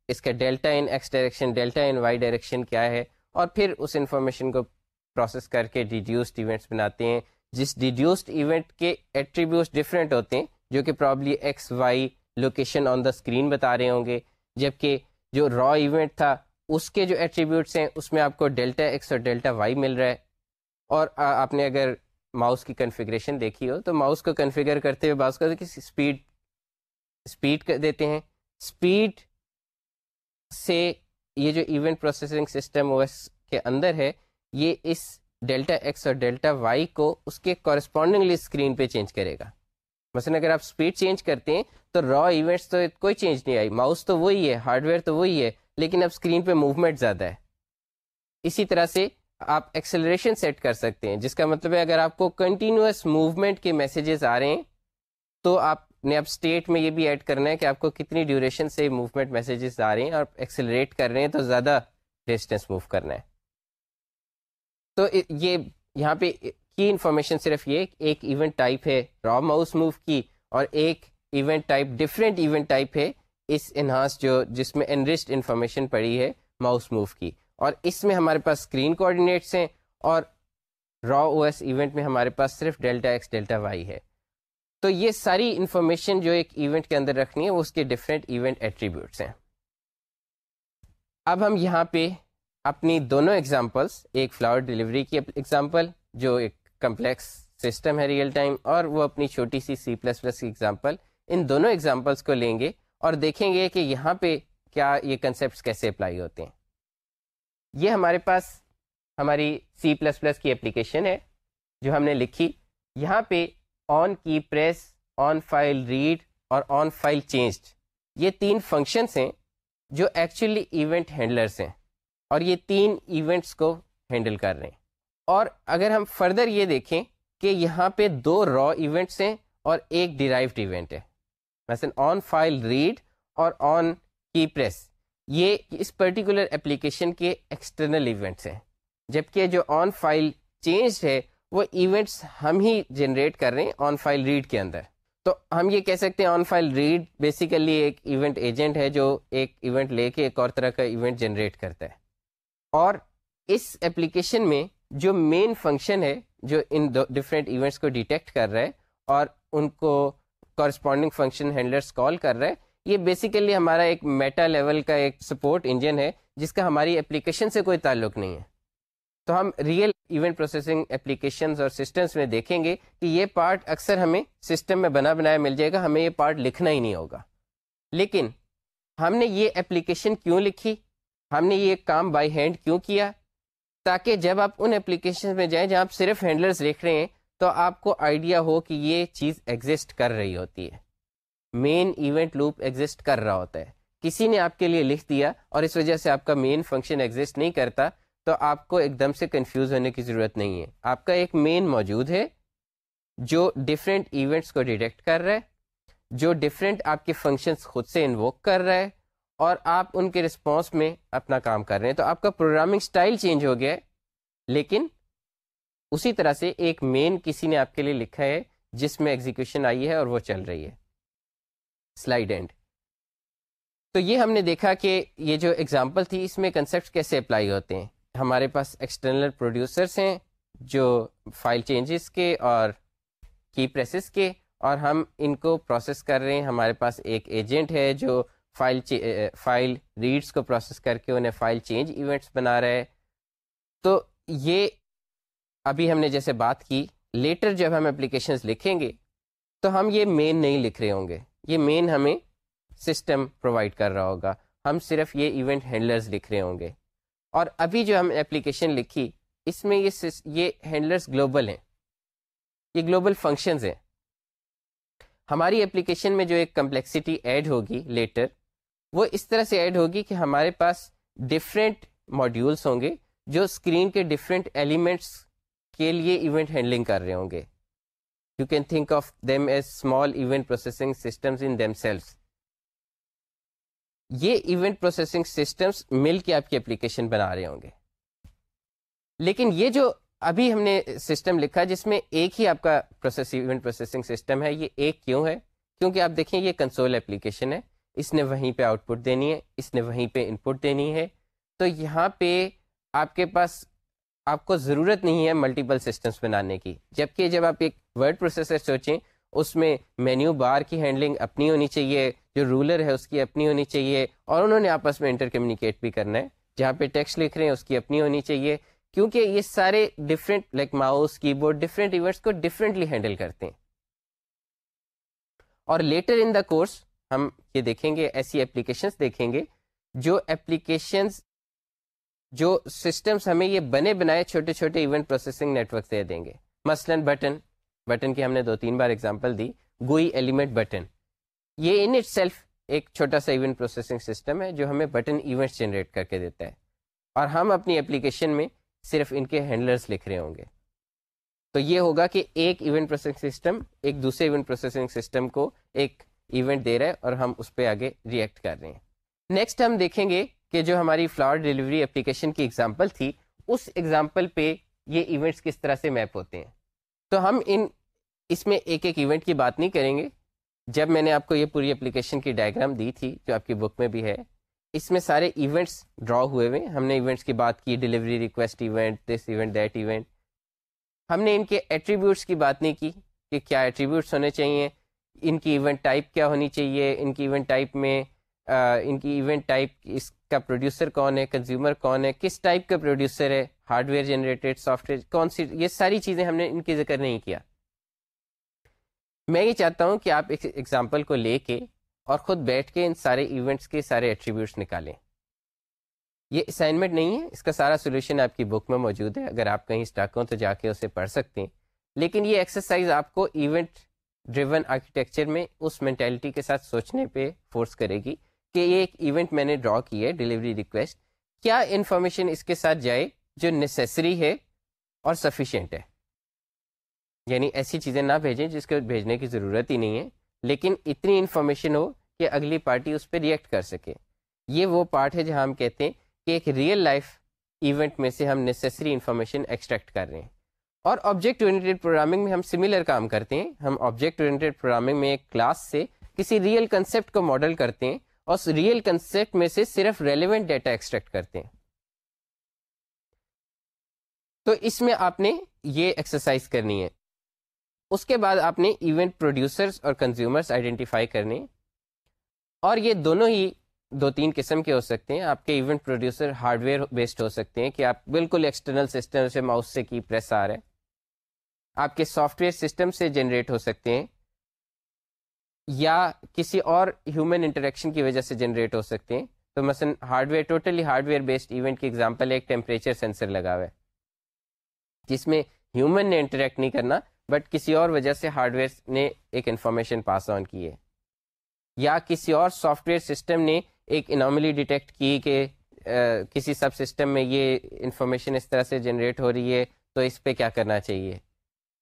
اس کا delta in X direction delta in Y direction کیا ہے اور پھر اس انفارمیشن کو پروسیس کر کے ڈیڈیوسڈ ایونٹس بناتے ہیں۔ جس ڈیڈیوسڈ ایونٹ کے ایٹریبیوٹس ڈفرینٹ ہوتے ہیں، جو کہ probably X Y location on the screen بتا رہے ہوں گے۔ جبکہ جو را ایونٹ تھا اس کے جو ایٹریبیوٹس ہیں، اس میں آپ کو ڈیلٹا ایکس اور ڈیلٹا وائی مل رہا ہے۔ اور آپ نے اگر ماؤس کی کنفیگریشن دیکھی ہو، تو ماؤس کو کنفیگر کرتے ہوئے بعض کا اسپیڈ اسپیڈ دیتے ہیں۔ اسپیڈ سے یہ جو event processing system O S کے اندر ہے، یہ اس ڈیلٹا ایکس اور ڈیلٹا وائی کو اس کے کورسپونڈنگلی اسکرین پہ چینج کرے گا۔ مثلا اگر آپ اسپیڈ چینج کرتے ہیں، تو را ایونٹس تو کوئی چینج نہیں آئی۔ ماؤس تو وہی ہے ہارڈ ویئر تو وہی ہے۔ لیکن اب اسکرین پہ موومنٹ زیادہ ہے۔ اسی طرح سے آپ ایکسلریشن سیٹ کر سکتے ہیں، جس کا مطلب ہے اگر آپ کو کنٹینیوس موومنٹ کے میسیجز آ رہے ہیں، تو آپ نے اب اسٹیٹ میں یہ بھی ایڈ کرنا ہے کہ آپ کو کتنی ڈیوریشن سے موومنٹ میسیجز آ رہے ہیں اور ایکسلریٹ کر رہے ہیں، تو زیادہ ڈسٹینس موو کرنا ہے۔ تو یہ یہاں پہ کی انفارمیشن صرف یہ، ایک ایونٹ ٹائپ ہے را ماؤس موو کی، اور ایک event type different event type ہے اس انہانس جو جس میں انرسڈ انفارمیشن پڑی ہے ماؤس موو کی۔ اور اس میں ہمارے پاس اسکرین کوآڈینیٹس ہیں اور را او ایس ایونٹ میں ہمارے پاس صرف ڈیلٹا ایکس ڈیلٹا وائی ہے۔ تو یہ ساری انفارمیشن جو ایک ایونٹ کے اندر رکھنی ہے وہ اس کے ڈفرینٹ ایونٹ ایٹریبیوٹس ہیں۔ اب ہم یہاں پہ اپنی دونوں ایگزامپلس ایک فلاور ڈلیوری کی ایگزامپل جو ایک کمپلیکس سسٹم ہے ریئل ٹائم اور وہ اپنی چھوٹی سی سی پلس پلس کی ایگزامپل ان دونوں ایگزامپلس کو لیں گے۔ اور دیکھیں گے کہ یہاں پہ کیا یہ کنسیپٹس کیسے اپلائی ہوتے ہیں۔ یہ ہمارے پاس ہماری سی پلس پلس کی اپلیکیشن ہے جو ہم نے لکھی۔ یہاں پہ آن کی پریس آن فائل ریڈ اور آن فائل چینجڈ یہ تین فنکشنس ہیں جو ایکچولی ایونٹ ہینڈلرس ہیں اور یہ تین ایونٹس کو ہینڈل کر رہے ہیں۔ اور اگر ہم فردر یہ دیکھیں کہ یہاں پہ دو را ایونٹس ہیں اور ایک ڈیرائیوڈ ایونٹ ہے۔ مثلاً آن فائل ریڈ اور آن کی پریس یہ اس پرٹیکولر اپلیکیشن کے ایکسٹرنل ایونٹس ہیں. جبکہ جو آن فائل چینج ہے، وہ ایونٹس ہم ہی جنریٹ کر رہے ہیں آن فائل ریڈ کے اندر. تو ہم یہ کہہ سکتے ہیں آن فائل ریڈ بیسیکلی ایک ایونٹ ایجنٹ ہے جو ایک ایونٹ لے کے ایک اور طرح کا ایونٹ جنریٹ کرتا ہے. اور اس اپلیکیشن میں جو مین فنکشن ہے، جو ان ڈفرینٹ ایونٹس کو ڈیٹیکٹ کر رہا ہے اور ان کو کورسپونڈنگ فنکشن ہینڈلرس کال کر رہا ہے یہ بیسیکلی ہمارا ایک میٹا لیول کا ایک سپورٹ انجن ہے، جس کا ہماری اپلیکیشن سے کوئی تعلق نہیں ہے۔ تو ہم ریئل ایونٹ پروسیسنگ اپلیکیشنز اور سسٹمس میں دیکھیں گے کہ یہ پارٹ اکثر ہمیں سسٹم میں بنا بنایا مل جائے گا، ہمیں یہ پارٹ لکھنا ہی نہیں ہوگا۔ لیکن ہم نے یہ اپلیکیشن کیوں لکھی؟ ہم نے یہ کام بائی ہینڈ کیوں کیا؟ تاکہ جب آپ ان اپلیکیشن میں جائیں جہاں آپ صرف ہینڈلرز لکھ رہے ہیں تو آپ کو آئیڈیا ہو کہ یہ چیز ایگزسٹ کر رہی ہوتی ہے۔ مین ایونٹ لوپ ایگزسٹ کر رہا ہوتا ہے۔ کسی نے آپ کے لیے لکھ دیا اور اس وجہ سے آپ کا مین فنکشن ایگزسٹ نہیں کرتا، تو آپ کو ایک دم سے کنفیوز ہونے کی ضرورت نہیں ہے۔ آپ کا ایک مین موجود ہے جو ڈفرینٹ ایونٹس کو ڈیٹیکٹ کر رہا ہے، جو ڈفرینٹ آپ کے فنکشنس خود سے انووک کر رہا ہے اور آپ ان کے رسپانس میں اپنا کام کر رہے ہیں۔ تو آپ کا پروگرامنگ سٹائل چینج ہو گیا ہے، لیکن اسی طرح سے ایک مین کسی نے آپ کے لیے لکھا ہے، جس میں ایگزیکشن آئی ہے اور وہ چل رہی ہے۔ سلائڈ اینڈ تو یہ ہم نے دیکھا کہ یہ جو ایگزامپل تھی، اس میں کنسیپٹ کیسے اپلائی ہوتے ہیں؟ ہمارے پاس ایکسٹرنل پروڈیوسرس ہیں جو فائل چینجز کے اور کی پریسز کے، اور ہم ان کو پروسیس کر رہے ہیں۔ ہمارے پاس ایک ایجنٹ ہے جو فائل فائل ریڈس کو پروسیس کر کے انہیں فائل چینج ایونٹس بنا رہا ہے۔ تو یہ ابھی ہم نے جیسے بات کی لیٹر جب ہم اپلیکیشنز لکھیں گے، تو ہم یہ مین نہیں لکھ رہے ہوں گے۔ یہ مین ہمیں سسٹم پرووائڈ کر رہا ہوگا۔ ہم صرف یہ ایونٹ ہینڈلرز لکھ رہے ہوں گے۔ اور ابھی جو ہم اپلیکیشن لکھی، اس میں یہ یہ ہینڈلرز گلوبل ہیں۔ یہ گلوبل فنکشنز ہیں۔ ہماری اپلیکیشن میں جو ایک کمپلیکسٹی ایڈ ہوگی لیٹر وہ اس طرح سے ایڈ ہوگی کہ ہمارے پاس ڈفرینٹ ماڈیولس ہوں گے جو اسکرین کے ڈفرینٹ ایلیمنٹس کے لیے ایونٹ ہینڈلنگ کر رہے ہوں گے۔ You can think of them as small event processing systems in themselves یہ ایونٹ پروسیسنگ سسٹمس مل کے آپ کی اپلیکیشن بنا رہے ہوں گے۔ لیکن یہ جو ابھی ہم نے سسٹم لکھا جس میں ایک ہی آپ کا پروسیس ایونٹ پروسیسنگ سسٹم ہے، یہ ایک کیوں ہے؟ کیونکہ آپ دیکھیں، یہ کنسول اپلیکیشن ہے۔ اس نے وہیں پہ آؤٹ پٹ دینی ہے، اس نے وہیں پہ ان پٹ دینی ہے۔ تو یہاں پہ آپ کے پاس آپ کو ضرورت نہیں ہے ملٹیپل سسٹمس بنانے کی۔ جبکہ جب آپ ایک ورڈ پروسیسر سوچیں، اس میں مینیو بار کی ہینڈلنگ اپنی ہونی چاہیے، جو رولر ہے اس کی اپنی ہونی چاہیے، اور انہوں نے آپس میں انٹر کمیونیکیٹ بھی کرنا ہے۔ جہاں پہ ٹیکسٹ لکھ رہے ہیں، اس کی اپنی ہونی چاہیے۔ کیونکہ یہ سارے different like mouse keyboard different events کو ڈفرینٹلی ہینڈل کرتے ہیں۔ اور لیٹر ان دا کورس ہم یہ دیکھیں گے، ایسی اپلیکیشنس دیکھیں گے، جو اپلیکیشنس جو سسٹمس ہمیں یہ بنے بنائے چھوٹے چھوٹے ایونٹ پروسیسنگ نیٹورک دے دیں گے۔ مثلاً بٹن بٹن کی ہم نے دو تین بار ایگزامپل دی گوئی ایلیمنٹ بٹن یہ ان اٹ سیلف ایک چھوٹا سا ایونٹ پروسیسنگ سسٹم ہے جو ہمیں بٹن ایونٹس جنریٹ کر کے دیتا ہے۔ اور ہم اپنی اپلیکیشن میں صرف ان کے ہینڈلرس لکھ رہے ہوں گے۔ تو یہ ہوگا کہ ایک ایونٹ پروسیسنگ سسٹم ایک دوسرے ایونٹ پروسیسنگ سسٹم کو ایک ایونٹ دے رہا ہے اور ہم اس پہ آگے ریئیکٹ کر رہے ہیں۔ نیکسٹ ہم دیکھیں گے کہ جو ہماری فلاور ڈلیوری اپلیکیشن کی ایگزامپل تھی، اس ایگزامپل پہ یہ ایونٹس کس طرح سے میپ ہوتے ہیں۔ تو ہم ان، اس میں ایک ایک ایونٹ کی بات نہیں کریں گے۔ جب میں نے آپ کو یہ پوری اپلیکیشن کی ڈائگرام دی تھی، جو آپ کی بک میں بھی ہے، اس میں سارے ایونٹس ڈرا ہوئے ہوئے ہم نے ایونٹس کی بات کی delivery request event this event that event ہم نے ان کے ایٹریبیوٹس کی بات نہیں کی کہ کیا ایٹریبیوٹس ہونے چاہیے۔ ان کی ایونٹ ٹائپ کیا ہونی چاہیے؟ ان کی ایونٹ ٹائپ میں ان کی ایونٹ ٹائپ اس کا پروڈیوسر کون ہے کنزیومر کون ہے، کس ٹائپ کا پروڈیوسر ہے hardware generated software کون سی، یہ ساری چیزیں ہم نے ان کی ذکر نہیں کیا۔ میں یہ چاہتا ہوں کہ آپ ایک ایگزامپل کو لے کے اور خود بیٹھ کے ان سارے ایونٹس کے سارے ایٹریبیوٹس نکالیں۔ یہ اسائنمنٹ نہیں ہے، اس کا سارا سولوشن آپ کی بک میں موجود ہے۔ اگر آپ کہیں اسٹاک ہوں تو جا کے اسے پڑھ سکتے ہیں۔ لیکن یہ ایکسرسائز آپ کو ایونٹ ڈریون آرکیٹیکچر میں اس مینٹیلٹی کے ساتھ سوچنے پہ فورس کرے گی۔ کہ یہ ایک ایونٹ میں نے ڈرا کی ہے ڈلیوری ریکویسٹ کیا انفارمیشن اس کے ساتھ جائے جو نیسسری ہے اور سفیشینٹ ہے؟ یعنی ایسی چیزیں نہ بھیجیں جس کو بھیجنے کی ضرورت ہی نہیں ہے، لیکن اتنی انفارمیشن ہو کہ اگلی پارٹی اس پہ ریئیکٹ کر سکے۔ یہ وہ پارٹ ہے جہاں ہم کہتے ہیں کہ ایک ریئل لائف ایونٹ میں سے ہم نیسسری انفارمیشن ایکسٹریکٹ کر رہے ہیں۔ اور آبجیکٹ اورینٹیڈ پروگرامنگ میں ہم سملر کام کرتے ہیں۔ ہم آبجیکٹ اورینٹیڈ پروگرامنگ میں ایک کلاس سے کسی ریئل کنسیپٹ کو ماڈل کرتے ہیں اور ریئل کنسیپٹ میں سے صرف ریلیونٹ ڈیٹا ایکسٹریکٹ کرتے ہیں۔ تو اس میں آپ نے یہ ایکسرسائز کرنی ہے۔ اس کے بعد آپ نے ایونٹ پروڈیوسرس اور کنزیومرس آئیڈینٹیفائی کرنے اور یہ دونوں ہی دو تین قسم کے ہو سکتے ہیں۔ آپ کے event producer hardware based ہو سکتے ہیں کہ آپ بالکل ایکسٹرنل سسٹم سے ماؤس سے کی پریس آ رہے ہیں آپ کے سافٹ ویئر سسٹم سے جنریٹ ہو سکتے ہیں۔ یا کسی اور ہیومن انٹریکشن کی وجہ سے جنریٹ ہو سکتے ہیں۔ تو مثلا hardware totally hardware based event کی ایگزامپل ایک ٹیمپریچر سینسر لگا ہوا ہے جس میں ہیومن نے انٹریکٹ نہیں کرنا بٹ کسی اور وجہ سے ہارڈ ویئر نے ایک انفارمیشن پاس آن کی ہے۔ یا کسی اور سافٹ ویئر سسٹم نے ایک اناملی ڈیٹیکٹ کی کہ کسی سب سسٹم میں یہ انفارمیشن اس طرح سے جنریٹ ہو رہی ہے، تو اس پہ کیا کرنا چاہیے؟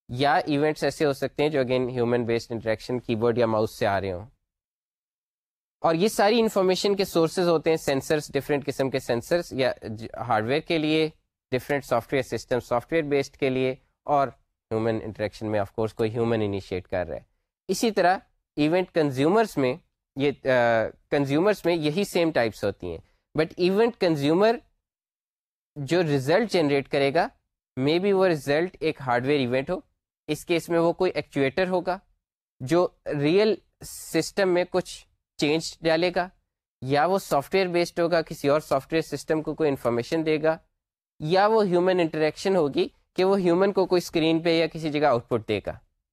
یا ایونٹس ایسے ہو سکتے ہیں جو again human based interaction keyboard یا ماؤس سے آ رہے ہوں۔ اور یہ ساری انفارمیشن کے سورسز ہوتے ہیں سینسرس ڈفرینٹ قسم کے سینسرس یا ہارڈ ویئر کے لیے different software system software based کے لیے اور ہیومن انٹریکشن میں آف کورس کوئی ہیومن انیشیٹ کر رہا ہے۔ اسی طرح ایونٹ کنزیومرس میں یہ کنزیومرس میں یہی سیم ٹائپس ہوتی ہیں۔ بٹ ایونٹ کنزیومر جو ریزلٹ جنریٹ کرے گا مے بی وہ ریزلٹ ایک ہارڈ ویئر ایونٹ ہو۔ اس کیس میں وہ کوئی ایکچویٹر ہوگا جو ریئل سسٹم میں کچھ چینج ڈالے گا یا وہ سافٹ ویئر بیسڈ ہوگا، کسی اور سافٹ ویئر سسٹم کو کوئی انفارمیشن دے گا، یا وہ ہیومن انٹریکشن ہوگی کہ وہ ہیومن کو کوئی اسکرین پہ یا کسی جگہ آؤٹ پٹ دے گا۔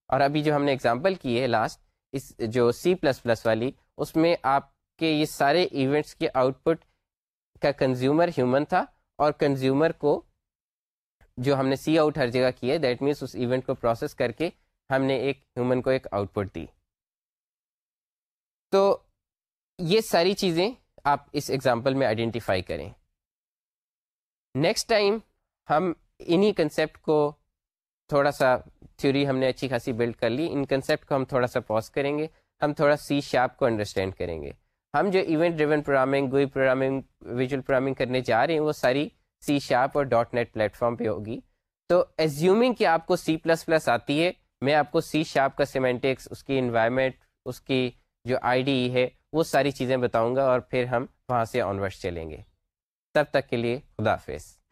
اور ابھی جو ہم نے اگزامپل کی ہے لاسٹ اس جو سی پلس پلس والی، اس میں آپ کے یہ سارے ایونٹس کے آؤٹ پٹ کا کنزیومر ہیومن تھا اور کنزیومر کو جو ہم نے سی آؤٹ ہر جگہ کی ہے دیٹ مینس اس ایونٹ کو پروسیس کر کے ہم نے ایک ہیومن کو ایک آؤٹ پٹ دی۔ تو یہ ساری چیزیں آپ اس ایگزامپل میں آئیڈینٹیفائی کریں۔ نیکسٹ ٹائم ہم انہی کنسیپٹ کو تھوڑا سا تھیوری ہم نے اچھی خاصی بلڈ کر لی، ان کنسیپٹ کو ہم تھوڑا سا پوز کریں گے، ہم تھوڑا سی شاپ کو انڈرسٹینڈ کریں گے۔ ہم جو event driven programming GUI programming visual programming کرنے جا رہے ہیں، وہ ساری سی شارپ اور ڈاٹ نیٹ پلیٹ فارم پہ ہوگی۔ تو ایزیومنگ کہ آپ کو سی پلس پلس آتی ہے، میں آپ کو سی شارپ کا سیمینٹکس اس کی انوائرمنٹ اس کی جو آئی ڈی ہے، وہ ساری چیزیں بتاؤں گا اور پھر ہم وہاں سے آنورس چلیں گے۔ تب تک کے لیے خدا حافظ۔